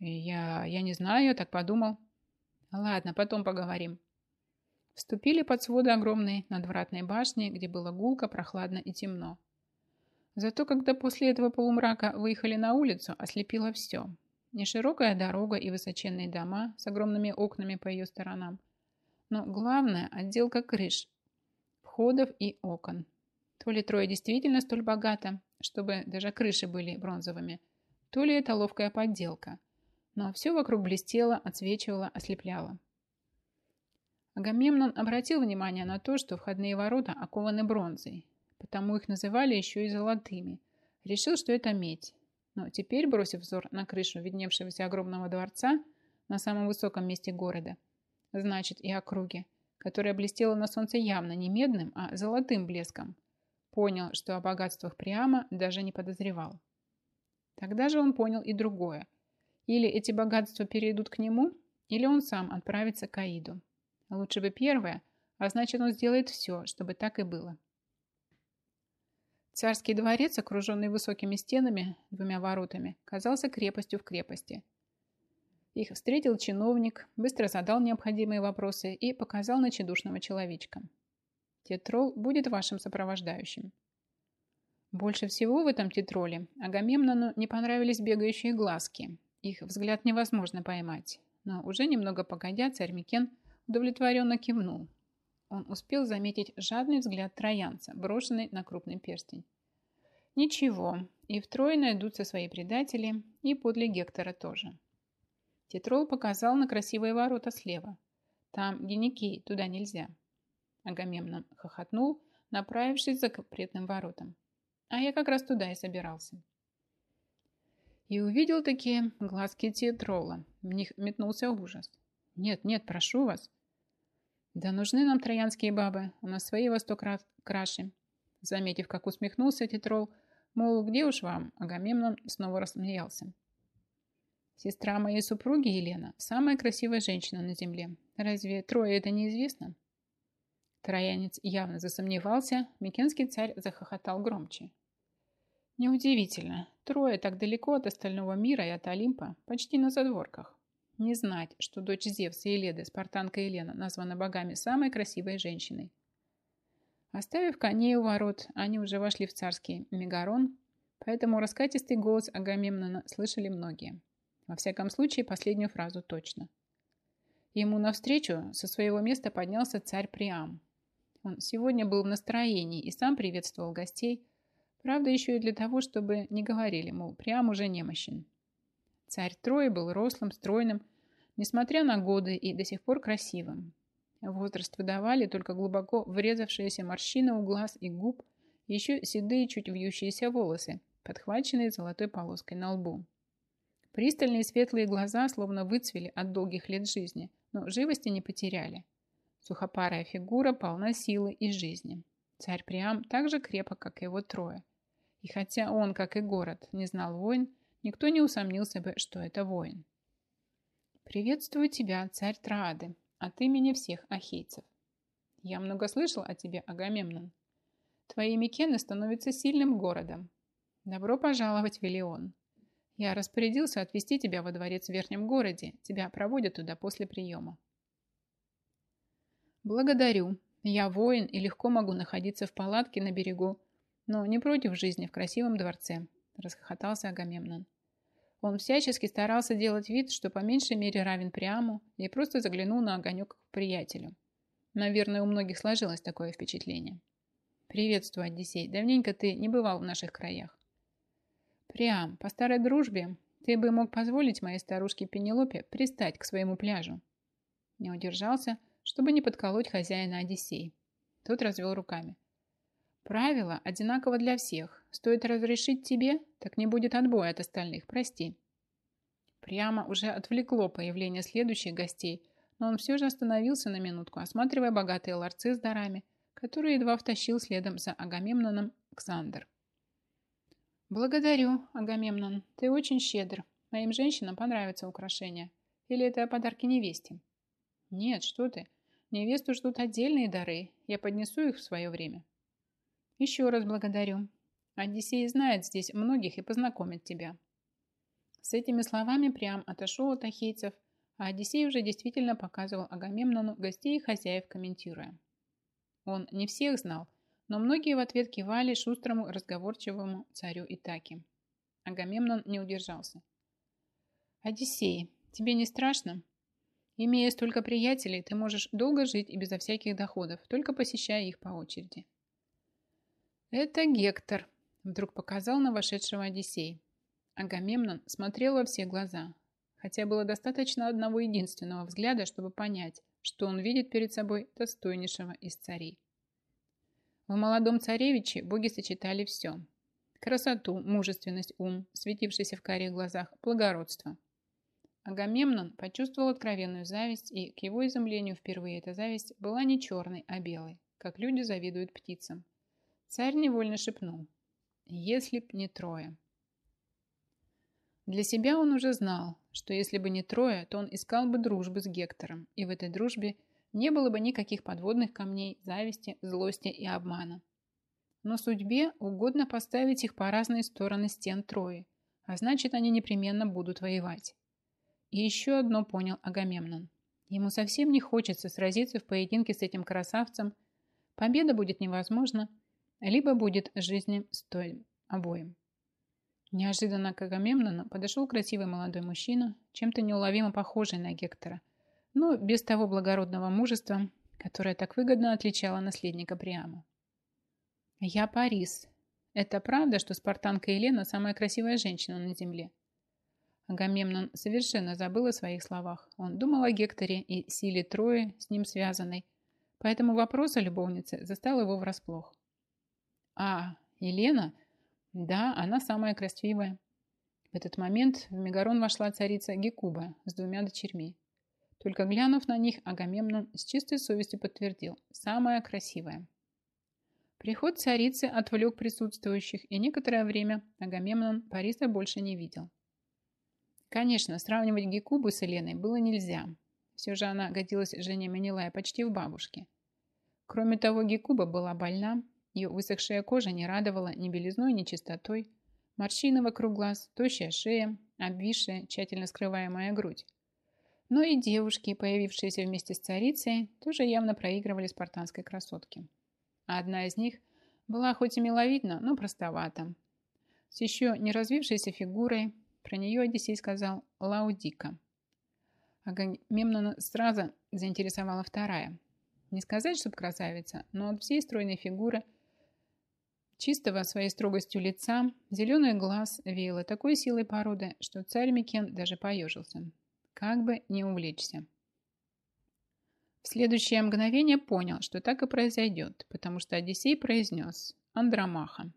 Я, я не знаю, я так подумал. Ладно, потом поговорим. Вступили под своды огромной надвратной башни, где было гулко, прохладно и темно. Зато когда после этого полумрака выехали на улицу, ослепило все. Неширокая дорога и высоченные дома с огромными окнами по ее сторонам – но главное – отделка крыш, входов и окон. То ли Троя действительно столь богата, чтобы даже крыши были бронзовыми, то ли это ловкая подделка. Но все вокруг блестело, отсвечивало, ослепляло. Агамемнон обратил внимание на то, что входные ворота окованы бронзой, потому их называли еще и золотыми. Решил, что это медь. Но теперь, бросив взор на крышу видневшегося огромного дворца на самом высоком месте города, значит и округе, которая блестела на солнце явно не медным, а золотым блеском, понял, что о богатствах Приама даже не подозревал. Тогда же он понял и другое. Или эти богатства перейдут к нему, или он сам отправится к Аиду. Лучше бы первое, а значит он сделает все, чтобы так и было. Царский дворец, окруженный высокими стенами, двумя воротами, казался крепостью в крепости. Их встретил чиновник, быстро задал необходимые вопросы и показал на чедушного человечка. Тетрол будет вашим сопровождающим. Больше всего в этом тетроле Агамемнону не понравились бегающие глазки. Их взгляд невозможно поймать. Но уже немного погодя, царь Микен удовлетворенно кивнул, он успел заметить жадный взгляд троянца, брошенный на крупный перстень. Ничего, и втрое найдутся свои предатели, и подле Гектора тоже. Тетрол показал на красивые ворота слева. Там Геникей, туда нельзя. Агамемнон хохотнул, направившись за запретным воротам. А я как раз туда и собирался. И увидел такие глазки Тетрола. В них метнулся ужас. «Нет, нет, прошу вас», да нужны нам троянские бабы, у нас свои во сто крат краше. Заметив, как усмехнулся Тетрол, мол, где уж вам, Агамемнон снова рассмеялся. Сестра моей супруги Елена – самая красивая женщина на земле. Разве трое это неизвестно? Троянец явно засомневался, Микенский царь захохотал громче. Неудивительно, трое так далеко от остального мира и от Олимпа, почти на задворках не знать, что дочь Зевса и Леды, спартанка Елена, названа богами самой красивой женщиной. Оставив коней у ворот, они уже вошли в царский Мегарон, поэтому раскатистый голос Агамемнона слышали многие. Во всяком случае, последнюю фразу точно. Ему навстречу со своего места поднялся царь Приам. Он сегодня был в настроении и сам приветствовал гостей, правда, еще и для того, чтобы не говорили, мол, Приам уже немощен. Царь Трои был рослым, стройным, несмотря на годы и до сих пор красивым. Возраст выдавали только глубоко врезавшиеся морщины у глаз и губ, еще седые чуть вьющиеся волосы, подхваченные золотой полоской на лбу. Пристальные светлые глаза словно выцвели от долгих лет жизни, но живости не потеряли. Сухопарая фигура полна силы и жизни. Царь Приам так же крепок, как и его трое. И хотя он, как и город, не знал войн, никто не усомнился бы, что это воин. «Приветствую тебя, царь Траады, от имени всех ахейцев. Я много слышал о тебе, Агамемнон. Твои Микены становятся сильным городом. Добро пожаловать в Велион. Я распорядился отвезти тебя во дворец в Верхнем городе. Тебя проводят туда после приема. Благодарю. Я воин и легко могу находиться в палатке на берегу, но не против жизни в красивом дворце, расхохотался Агамемнон. Он всячески старался делать вид, что по меньшей мере равен Приаму, и просто заглянул на огонек к приятелю. Наверное, у многих сложилось такое впечатление. «Приветствую, Одиссей. Давненько ты не бывал в наших краях». «Приам, по старой дружбе ты бы мог позволить моей старушке Пенелопе пристать к своему пляжу». Не удержался, чтобы не подколоть хозяина Одиссей. Тот развел руками. Правило одинаково для всех. Стоит разрешить тебе, так не будет отбоя от остальных, прости. Прямо уже отвлекло появление следующих гостей, но он все же остановился на минутку, осматривая богатые ларцы с дарами, которые едва втащил следом за Агамемноном Ксандр. «Благодарю, Агамемнон, ты очень щедр. Моим женщинам понравятся украшения. Или это подарки невесте?» «Нет, что ты. Невесту ждут отдельные дары. Я поднесу их в свое время». Еще раз благодарю. Одиссей знает здесь многих и познакомит тебя. С этими словами прям отошел от ахейцев, а Одиссей уже действительно показывал Агамемнону гостей и хозяев, комментируя. Он не всех знал, но многие в ответ кивали шустрому разговорчивому царю Итаки. Агамемнон не удержался. «Одиссей, тебе не страшно? Имея столько приятелей, ты можешь долго жить и безо всяких доходов, только посещая их по очереди. «Это Гектор», — вдруг показал на вошедшего Одиссей. Агамемнон смотрел во все глаза, хотя было достаточно одного единственного взгляда, чтобы понять, что он видит перед собой достойнейшего из царей. В молодом царевиче боги сочетали все. Красоту, мужественность, ум, светившийся в карих глазах, благородство. Агамемнон почувствовал откровенную зависть, и к его изумлению впервые эта зависть была не черной, а белой, как люди завидуют птицам. Царь невольно шепнул. Если б не трое. Для себя он уже знал, что если бы не трое, то он искал бы дружбы с Гектором, и в этой дружбе не было бы никаких подводных камней, зависти, злости и обмана. Но судьбе угодно поставить их по разные стороны стен Трои, а значит, они непременно будут воевать. И еще одно понял Агамемнон. Ему совсем не хочется сразиться в поединке с этим красавцем. Победа будет невозможна, либо будет жизни стоим обоим. Неожиданно к Агамемнону подошел красивый молодой мужчина, чем-то неуловимо похожий на Гектора, но без того благородного мужества, которое так выгодно отличало наследника Приама. «Я Парис. Это правда, что спартанка Елена самая красивая женщина на земле?» Агамемнон совершенно забыл о своих словах. Он думал о Гекторе и силе Трои, с ним связанной, поэтому вопрос о любовнице застал его врасплох. А, Елена? Да, она самая красивая. В этот момент в Мегарон вошла царица Гекуба с двумя дочерьми. Только глянув на них, Агамемнон с чистой совестью подтвердил – самая красивая. Приход царицы отвлек присутствующих, и некоторое время Агамемнон Париса больше не видел. Конечно, сравнивать Гекубу с Еленой было нельзя. Все же она годилась жене Менелая почти в бабушке. Кроме того, Гекуба была больна ее высохшая кожа не радовала ни белизной, ни чистотой. Морщины вокруг глаз, тощая шея, обвисшая, тщательно скрываемая грудь. Но и девушки, появившиеся вместе с царицей, тоже явно проигрывали спартанской красотке. А одна из них была хоть и миловидна, но простовата. С еще не развившейся фигурой, про нее Одиссей сказал «Лаудика». Агамемнона сразу заинтересовала вторая. Не сказать, чтобы красавица, но от всей стройной фигуры – Чистого своей строгостью лица, зеленый глаз веяло такой силой породы, что царь Микен даже поежился. Как бы не увлечься. В следующее мгновение понял, что так и произойдет, потому что Одиссей произнес «Андромаха».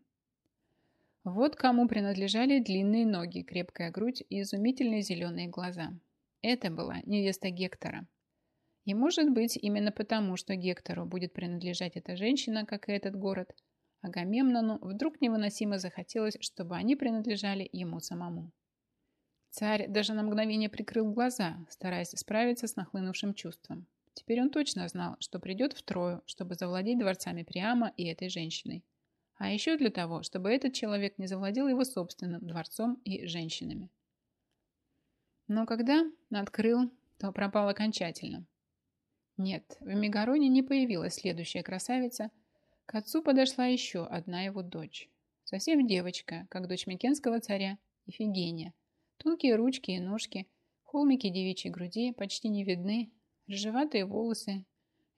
Вот кому принадлежали длинные ноги, крепкая грудь и изумительные зеленые глаза. Это была невеста Гектора. И может быть именно потому, что Гектору будет принадлежать эта женщина, как и этот город – Агамемнону вдруг невыносимо захотелось, чтобы они принадлежали ему самому. Царь даже на мгновение прикрыл глаза, стараясь справиться с нахлынувшим чувством. Теперь он точно знал, что придет в Трою, чтобы завладеть дворцами Приама и этой женщиной. А еще для того, чтобы этот человек не завладел его собственным дворцом и женщинами. Но когда открыл, то пропал окончательно. Нет, в Мегароне не появилась следующая красавица – к отцу подошла еще одна его дочь. Совсем девочка, как дочь Микенского царя, Ифигения. Тонкие ручки и ножки, холмики девичьей груди почти не видны, рыжеватые волосы.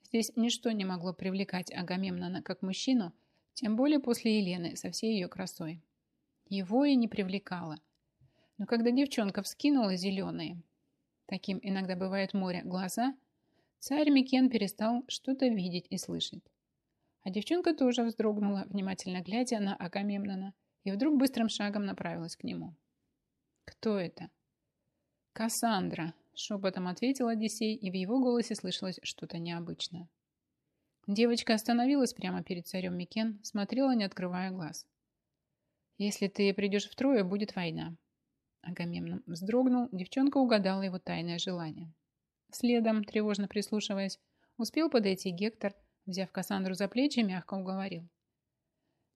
Здесь ничто не могло привлекать Агамемнона как мужчину, тем более после Елены со всей ее красой. Его и не привлекало. Но когда девчонка вскинула зеленые, таким иногда бывает море, глаза, царь Микен перестал что-то видеть и слышать. А девчонка тоже вздрогнула, внимательно глядя на Агамемнона, и вдруг быстрым шагом направилась к нему. «Кто это?» «Кассандра», — шепотом ответил Одиссей, и в его голосе слышалось что-то необычное. Девочка остановилась прямо перед царем Микен, смотрела, не отрывая глаз. «Если ты придешь втрое, будет война». Агамемнон вздрогнул, девчонка угадала его тайное желание. Следом, тревожно прислушиваясь, успел подойти Гектор, Взяв Кассандру за плечи, мягко уговорил.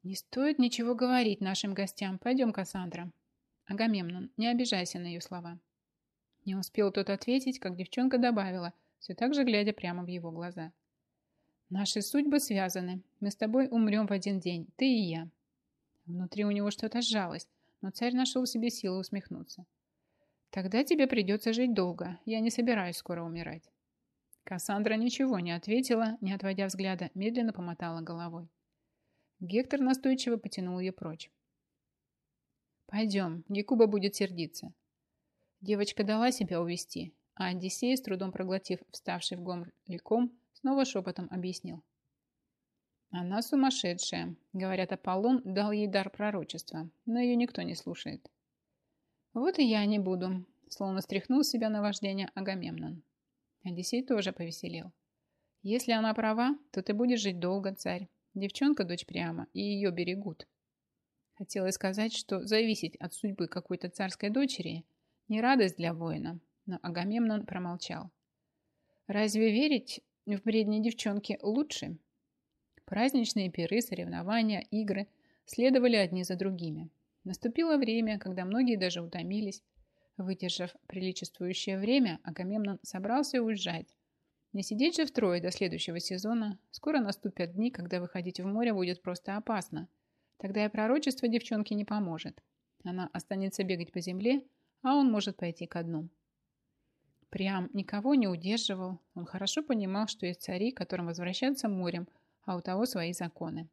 «Не стоит ничего говорить нашим гостям. Пойдем, Кассандра». «Агамемнон, не обижайся на ее слова». Не успел тот ответить, как девчонка добавила, все так же глядя прямо в его глаза. «Наши судьбы связаны. Мы с тобой умрем в один день, ты и я». Внутри у него что-то сжалось, но царь нашел в себе силы усмехнуться. «Тогда тебе придется жить долго. Я не собираюсь скоро умирать». Кассандра ничего не ответила, не отводя взгляда, медленно помотала головой. Гектор настойчиво потянул ее прочь. «Пойдем, Гекуба будет сердиться». Девочка дала себя увести, а Одиссей, с трудом проглотив вставший в горле ком, снова шепотом объяснил. Она сумасшедшая. Говорят, Аполлон дал ей дар пророчества, но ее никто не слушает. Вот и я не буду, словно стряхнул себя на вождение Агамемнон. Одиссей тоже повеселел. Если она права, то ты будешь жить долго, царь. Девчонка дочь прямо, и ее берегут. Хотелось сказать, что зависеть от судьбы какой-то царской дочери не радость для воина, но Агамемнон промолчал. Разве верить в бредни девчонки лучше? Праздничные пиры, соревнования, игры следовали одни за другими. Наступило время, когда многие даже утомились. Выдержав приличествующее время, Агамемнон собрался уезжать. Не сидеть же втрое до следующего сезона. Скоро наступят дни, когда выходить в море будет просто опасно. Тогда и пророчество девчонке не поможет. Она останется бегать по земле, а он может пойти ко дну. Прям никого не удерживал. Он хорошо понимал, что есть цари, которым возвращаться морем – а у того свои законы.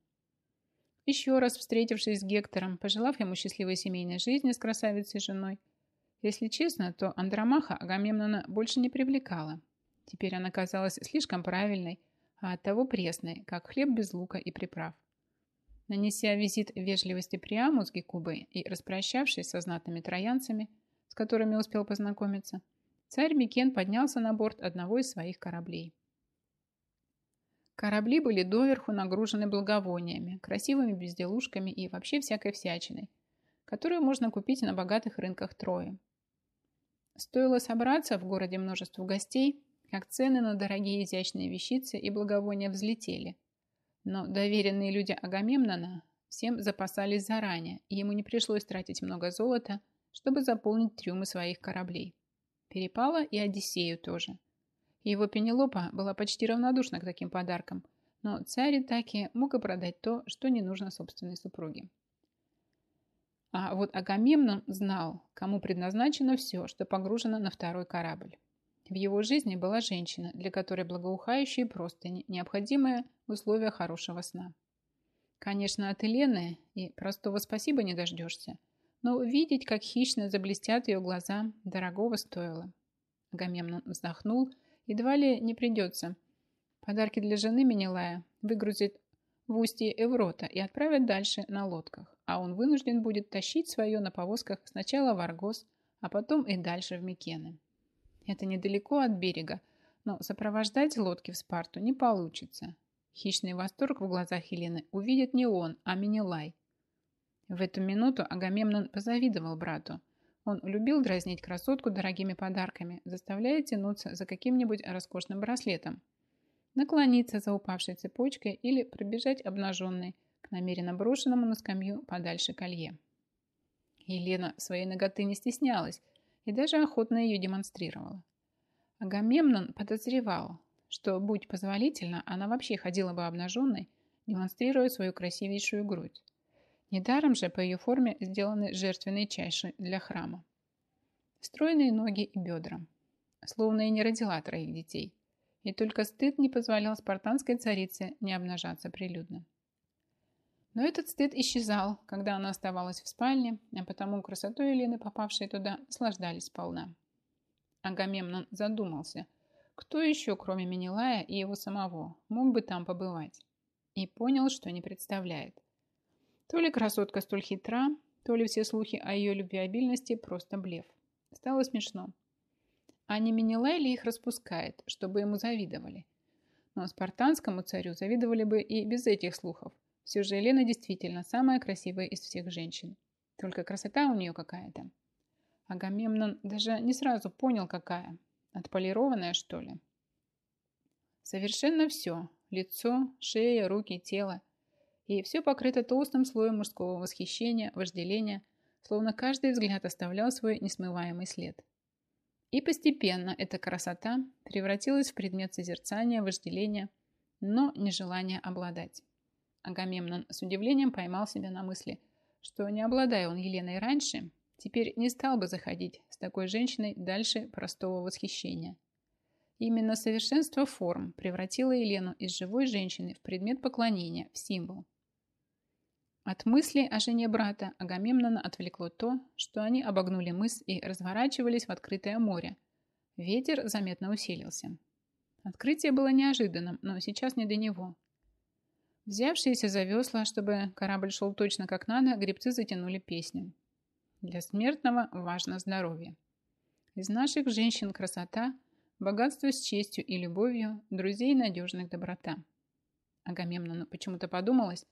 Еще раз встретившись с Гектором, пожелав ему счастливой семейной жизни с красавицей женой, если честно, то Андромаха Агамемнона больше не привлекала. Теперь она казалась слишком правильной, а оттого пресной, как хлеб без лука и приправ. Нанеся визит вежливости Приаму с Гекубой и распрощавшись со знатными троянцами, с которыми успел познакомиться, царь Микен поднялся на борт одного из своих кораблей. Корабли были доверху нагружены благовониями, красивыми безделушками и вообще всякой всячиной, которую можно купить на богатых рынках Трои. Стоило собраться в городе множеству гостей, как цены на дорогие изящные вещицы и благовония взлетели. Но доверенные люди Агамемнона всем запасались заранее, и ему не пришлось тратить много золота, чтобы заполнить трюмы своих кораблей. Перепало и Одиссею тоже – его Пенелопа была почти равнодушна к таким подаркам, но царь Итаки мог и продать то, что не нужно собственной супруге. А вот Агамемнон знал, кому предназначено все, что погружено на второй корабль. В его жизни была женщина, для которой благоухающие простыни – необходимое условие хорошего сна. Конечно, от Елены и простого спасибо не дождешься, но видеть, как хищно заблестят ее глаза, дорогого стоило. Агамемнон вздохнул Едва ли не придется. Подарки для жены Менелая выгрузит в устье Эврота и отправят дальше на лодках, а он вынужден будет тащить свое на повозках сначала в Аргос, а потом и дальше в Микены. Это недалеко от берега, но сопровождать лодки в Спарту не получится. Хищный восторг в глазах Елены увидит не он, а Менелай. В эту минуту Агамемнон позавидовал брату – он любил дразнить красотку дорогими подарками, заставляя тянуться за каким-нибудь роскошным браслетом, наклониться за упавшей цепочкой или пробежать обнаженной к намеренно брошенному на скамью подальше колье. Елена своей ноготы не стеснялась и даже охотно ее демонстрировала. Агамемнон подозревал, что, будь позволительно, она вообще ходила бы обнаженной, демонстрируя свою красивейшую грудь. Недаром же по ее форме сделаны жертвенные чаши для храма. Стройные ноги и бедра. Словно и не родила троих детей. И только стыд не позволял спартанской царице не обнажаться прилюдно. Но этот стыд исчезал, когда она оставалась в спальне, а потому красотой Елены, попавшей туда, наслаждались сполна. Агамемнон задумался, кто еще, кроме Менелая и его самого, мог бы там побывать. И понял, что не представляет. То ли красотка столь хитра, то ли все слухи о ее любвеобильности просто блеф. Стало смешно. А не Менелай ли их распускает, чтобы ему завидовали? Но спартанскому царю завидовали бы и без этих слухов. Все же Елена действительно самая красивая из всех женщин. Только красота у нее какая-то. Агамемнон даже не сразу понял, какая. Отполированная, что ли? Совершенно все. Лицо, шея, руки, тело и все покрыто толстым слоем мужского восхищения, вожделения, словно каждый взгляд оставлял свой несмываемый след. И постепенно эта красота превратилась в предмет созерцания, вожделения, но нежелания обладать. Агамемнон с удивлением поймал себя на мысли, что не обладая он Еленой раньше, теперь не стал бы заходить с такой женщиной дальше простого восхищения. Именно совершенство форм превратило Елену из живой женщины в предмет поклонения, в символ. От мысли о жене брата Агамемнона отвлекло то, что они обогнули мыс и разворачивались в открытое море. Ветер заметно усилился. Открытие было неожиданным, но сейчас не до него. Взявшиеся за весла, чтобы корабль шел точно как надо, гребцы затянули песню. Для смертного важно здоровье. Из наших женщин красота, богатство с честью и любовью, друзей надежных доброта. Агамемнону почему-то подумалось,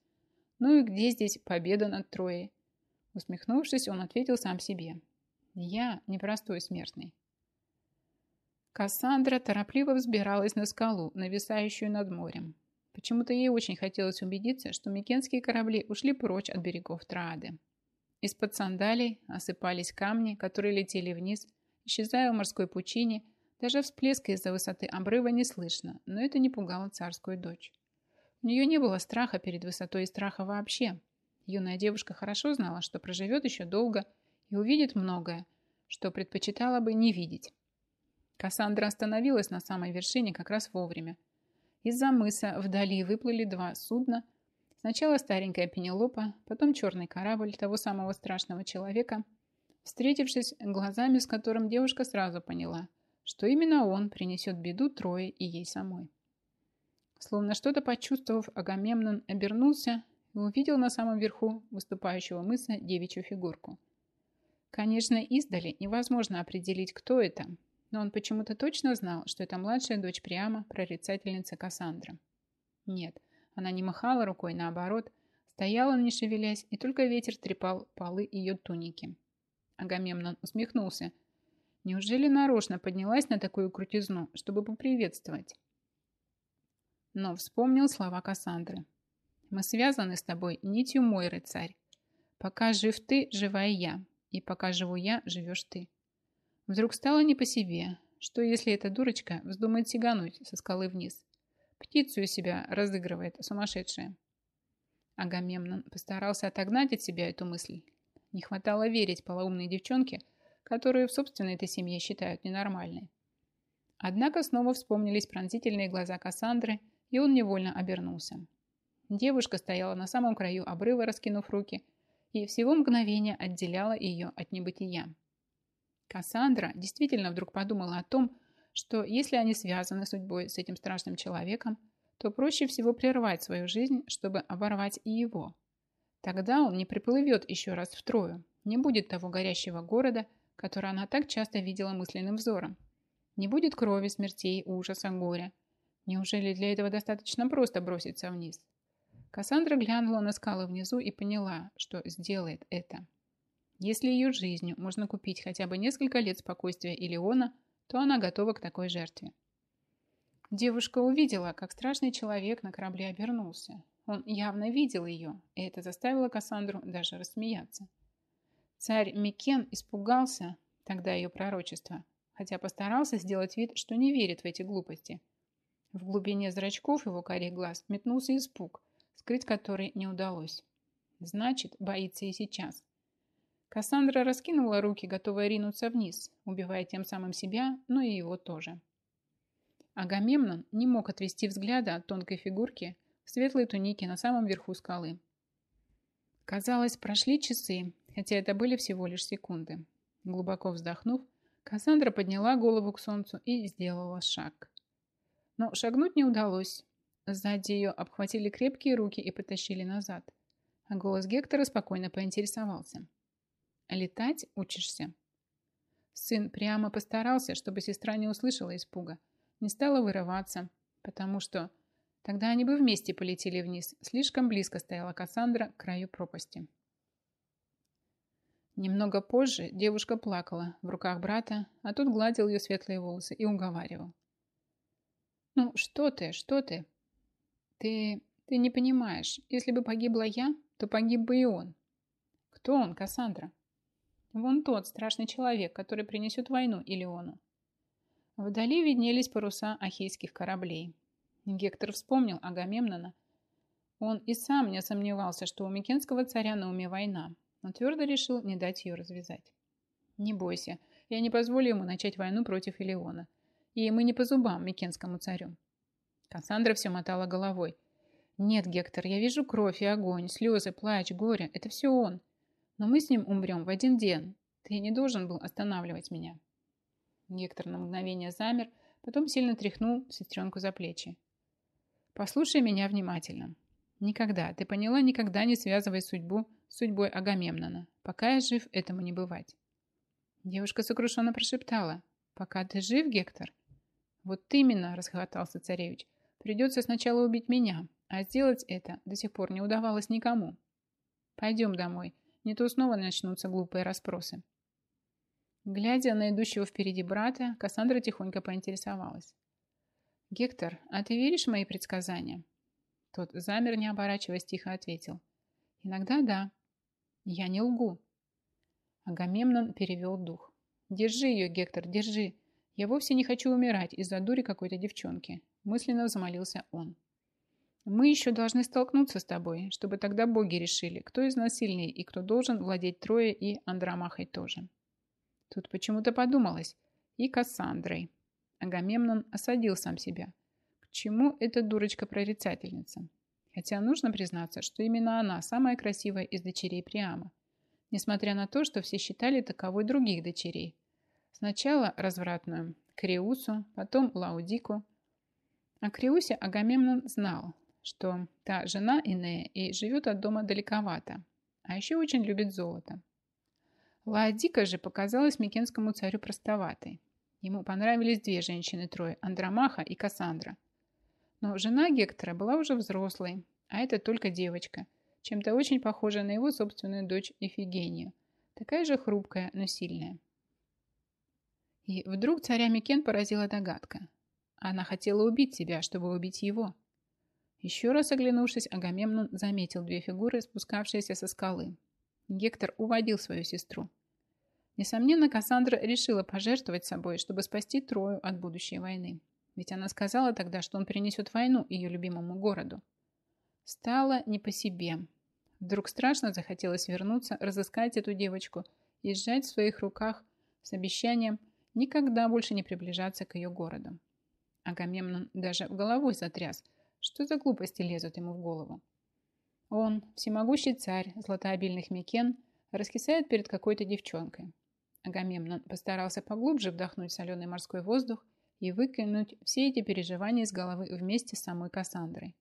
ну и где здесь победа над Троей? Усмехнувшись, он ответил сам себе. Я непростой смертный. Кассандра торопливо взбиралась на скалу, нависающую над морем. Почему-то ей очень хотелось убедиться, что микенские корабли ушли прочь от берегов Траады. Из-под сандалий осыпались камни, которые летели вниз, исчезая в морской пучине. Даже всплеска из-за высоты обрыва не слышно, но это не пугало царскую дочь. У нее не было страха перед высотой и страха вообще. Юная девушка хорошо знала, что проживет еще долго и увидит многое, что предпочитала бы не видеть. Кассандра остановилась на самой вершине как раз вовремя. Из-за мыса вдали выплыли два судна. Сначала старенькая Пенелопа, потом черный корабль того самого страшного человека, встретившись глазами, с которым девушка сразу поняла, что именно он принесет беду Трое и ей самой. Словно что-то почувствовав, Агамемнон обернулся и увидел на самом верху выступающего мыса девичью фигурку. Конечно, издали невозможно определить, кто это, но он почему-то точно знал, что это младшая дочь Приама, прорицательница Кассандра. Нет, она не махала рукой, наоборот, стояла, не шевелясь, и только ветер трепал полы ее туники. Агамемнон усмехнулся. Неужели нарочно поднялась на такую крутизну, чтобы поприветствовать? Но вспомнил слова Кассандры. «Мы связаны с тобой нитью Мойры, царь. Пока жив ты, жива и я, и пока живу я, живешь ты». Вдруг стало не по себе, что если эта дурочка вздумает сигануть со скалы вниз. Птицу из себя разыгрывает сумасшедшая. Агамемнон постарался отогнать от себя эту мысль. Не хватало верить полоумной девчонке, которую в собственной этой семье считают ненормальной. Однако снова вспомнились пронзительные глаза Кассандры – и он невольно обернулся. Девушка стояла на самом краю обрыва, раскинув руки, и всего мгновение отделяла ее от небытия. Кассандра действительно вдруг подумала о том, что если они связаны судьбой с этим страшным человеком, то проще всего прервать свою жизнь, чтобы оборвать и его. Тогда он не приплывет еще раз втрою, не будет того горящего города, который она так часто видела мысленным взором. Не будет крови, смертей, ужаса, горя – Неужели для этого достаточно просто броситься вниз? Кассандра глянула на скалы внизу и поняла, что сделает это. Если ее жизнью можно купить хотя бы несколько лет спокойствия Илеона, то она готова к такой жертве. Девушка увидела, как страшный человек на корабле обернулся. Он явно видел ее, и это заставило Кассандру даже рассмеяться. Царь Микен испугался тогда ее пророчества, хотя постарался сделать вид, что не верит в эти глупости – в глубине зрачков его карих глаз метнулся испуг, скрыть который не удалось. Значит, боится и сейчас. Кассандра раскинула руки, готовая ринуться вниз, убивая тем самым себя, но и его тоже. Агамемнон не мог отвести взгляда от тонкой фигурки в светлой тунике на самом верху скалы. Казалось, прошли часы, хотя это были всего лишь секунды. Глубоко вздохнув, Кассандра подняла голову к солнцу и сделала шаг. Но шагнуть не удалось. Сзади ее обхватили крепкие руки и потащили назад. Голос Гектора спокойно поинтересовался. «Летать учишься?» Сын прямо постарался, чтобы сестра не услышала испуга, не стала вырываться, потому что тогда они бы вместе полетели вниз. Слишком близко стояла Кассандра к краю пропасти. Немного позже девушка плакала в руках брата, а тот гладил ее светлые волосы и уговаривал. «Ну, что ты, что ты?» «Ты... ты не понимаешь. Если бы погибла я, то погиб бы и он». «Кто он, Кассандра?» «Вон тот страшный человек, который принесет войну Илиону». Вдали виднелись паруса ахейских кораблей. Гектор вспомнил Агамемнона. Он и сам не сомневался, что у Микенского царя на уме война, но твердо решил не дать ее развязать. «Не бойся, я не позволю ему начать войну против Илиона и мы не по зубам Микенскому царю. Кассандра все мотала головой. Нет, Гектор, я вижу кровь и огонь, слезы, плач, горе. Это все он. Но мы с ним умрем в один день. Ты не должен был останавливать меня. Гектор на мгновение замер, потом сильно тряхнул сестренку за плечи. Послушай меня внимательно. Никогда, ты поняла, никогда не связывай судьбу с судьбой Агамемнона. Пока я жив, этому не бывать. Девушка сокрушенно прошептала. Пока ты жив, Гектор? Вот именно, расхватался царевич. Придется сначала убить меня, а сделать это до сих пор не удавалось никому. Пойдем домой, не то снова начнутся глупые расспросы. Глядя на идущего впереди брата, Кассандра тихонько поинтересовалась. «Гектор, а ты веришь в мои предсказания?» Тот замер, не оборачиваясь, тихо ответил. «Иногда да. Я не лгу». Агамемнон перевел дух. «Держи ее, Гектор, держи. Я вовсе не хочу умирать из-за дури какой-то девчонки», мысленно взмолился он. Мы еще должны столкнуться с тобой, чтобы тогда боги решили, кто из нас сильнее и кто должен владеть Троей и Андромахой тоже. Тут почему-то подумалось. И Кассандрой. Агамемнон осадил сам себя. К чему эта дурочка-прорицательница? Хотя нужно признаться, что именно она самая красивая из дочерей Приама. Несмотря на то, что все считали таковой других дочерей. Сначала развратную Креусу, потом Лаудику. О Креусе Агамемнон знал, что та жена Инея и живет от дома далековато, а еще очень любит золото. Лаодика же показалась Микенскому царю простоватой. Ему понравились две женщины трое – Андромаха и Кассандра. Но жена Гектора была уже взрослой, а это только девочка, чем-то очень похожая на его собственную дочь Эфигению. Такая же хрупкая, но сильная. И вдруг царя Микен поразила догадка. Она хотела убить себя, чтобы убить его. Еще раз оглянувшись, Агамемнон заметил две фигуры, спускавшиеся со скалы. Гектор уводил свою сестру. Несомненно, Кассандра решила пожертвовать собой, чтобы спасти Трою от будущей войны. Ведь она сказала тогда, что он принесет войну ее любимому городу. Стало не по себе. Вдруг страшно захотелось вернуться, разыскать эту девочку и сжать в своих руках с обещанием никогда больше не приближаться к ее городу. Агамемнон даже головой затряс – что за глупости лезут ему в голову? Он, всемогущий царь златообильных Микен, раскисает перед какой-то девчонкой. Агамемнон постарался поглубже вдохнуть соленый морской воздух и выкинуть все эти переживания из головы вместе с самой Кассандрой.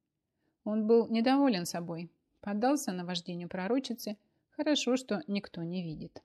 Он был недоволен собой, поддался на вождению пророчицы, хорошо, что никто не видит.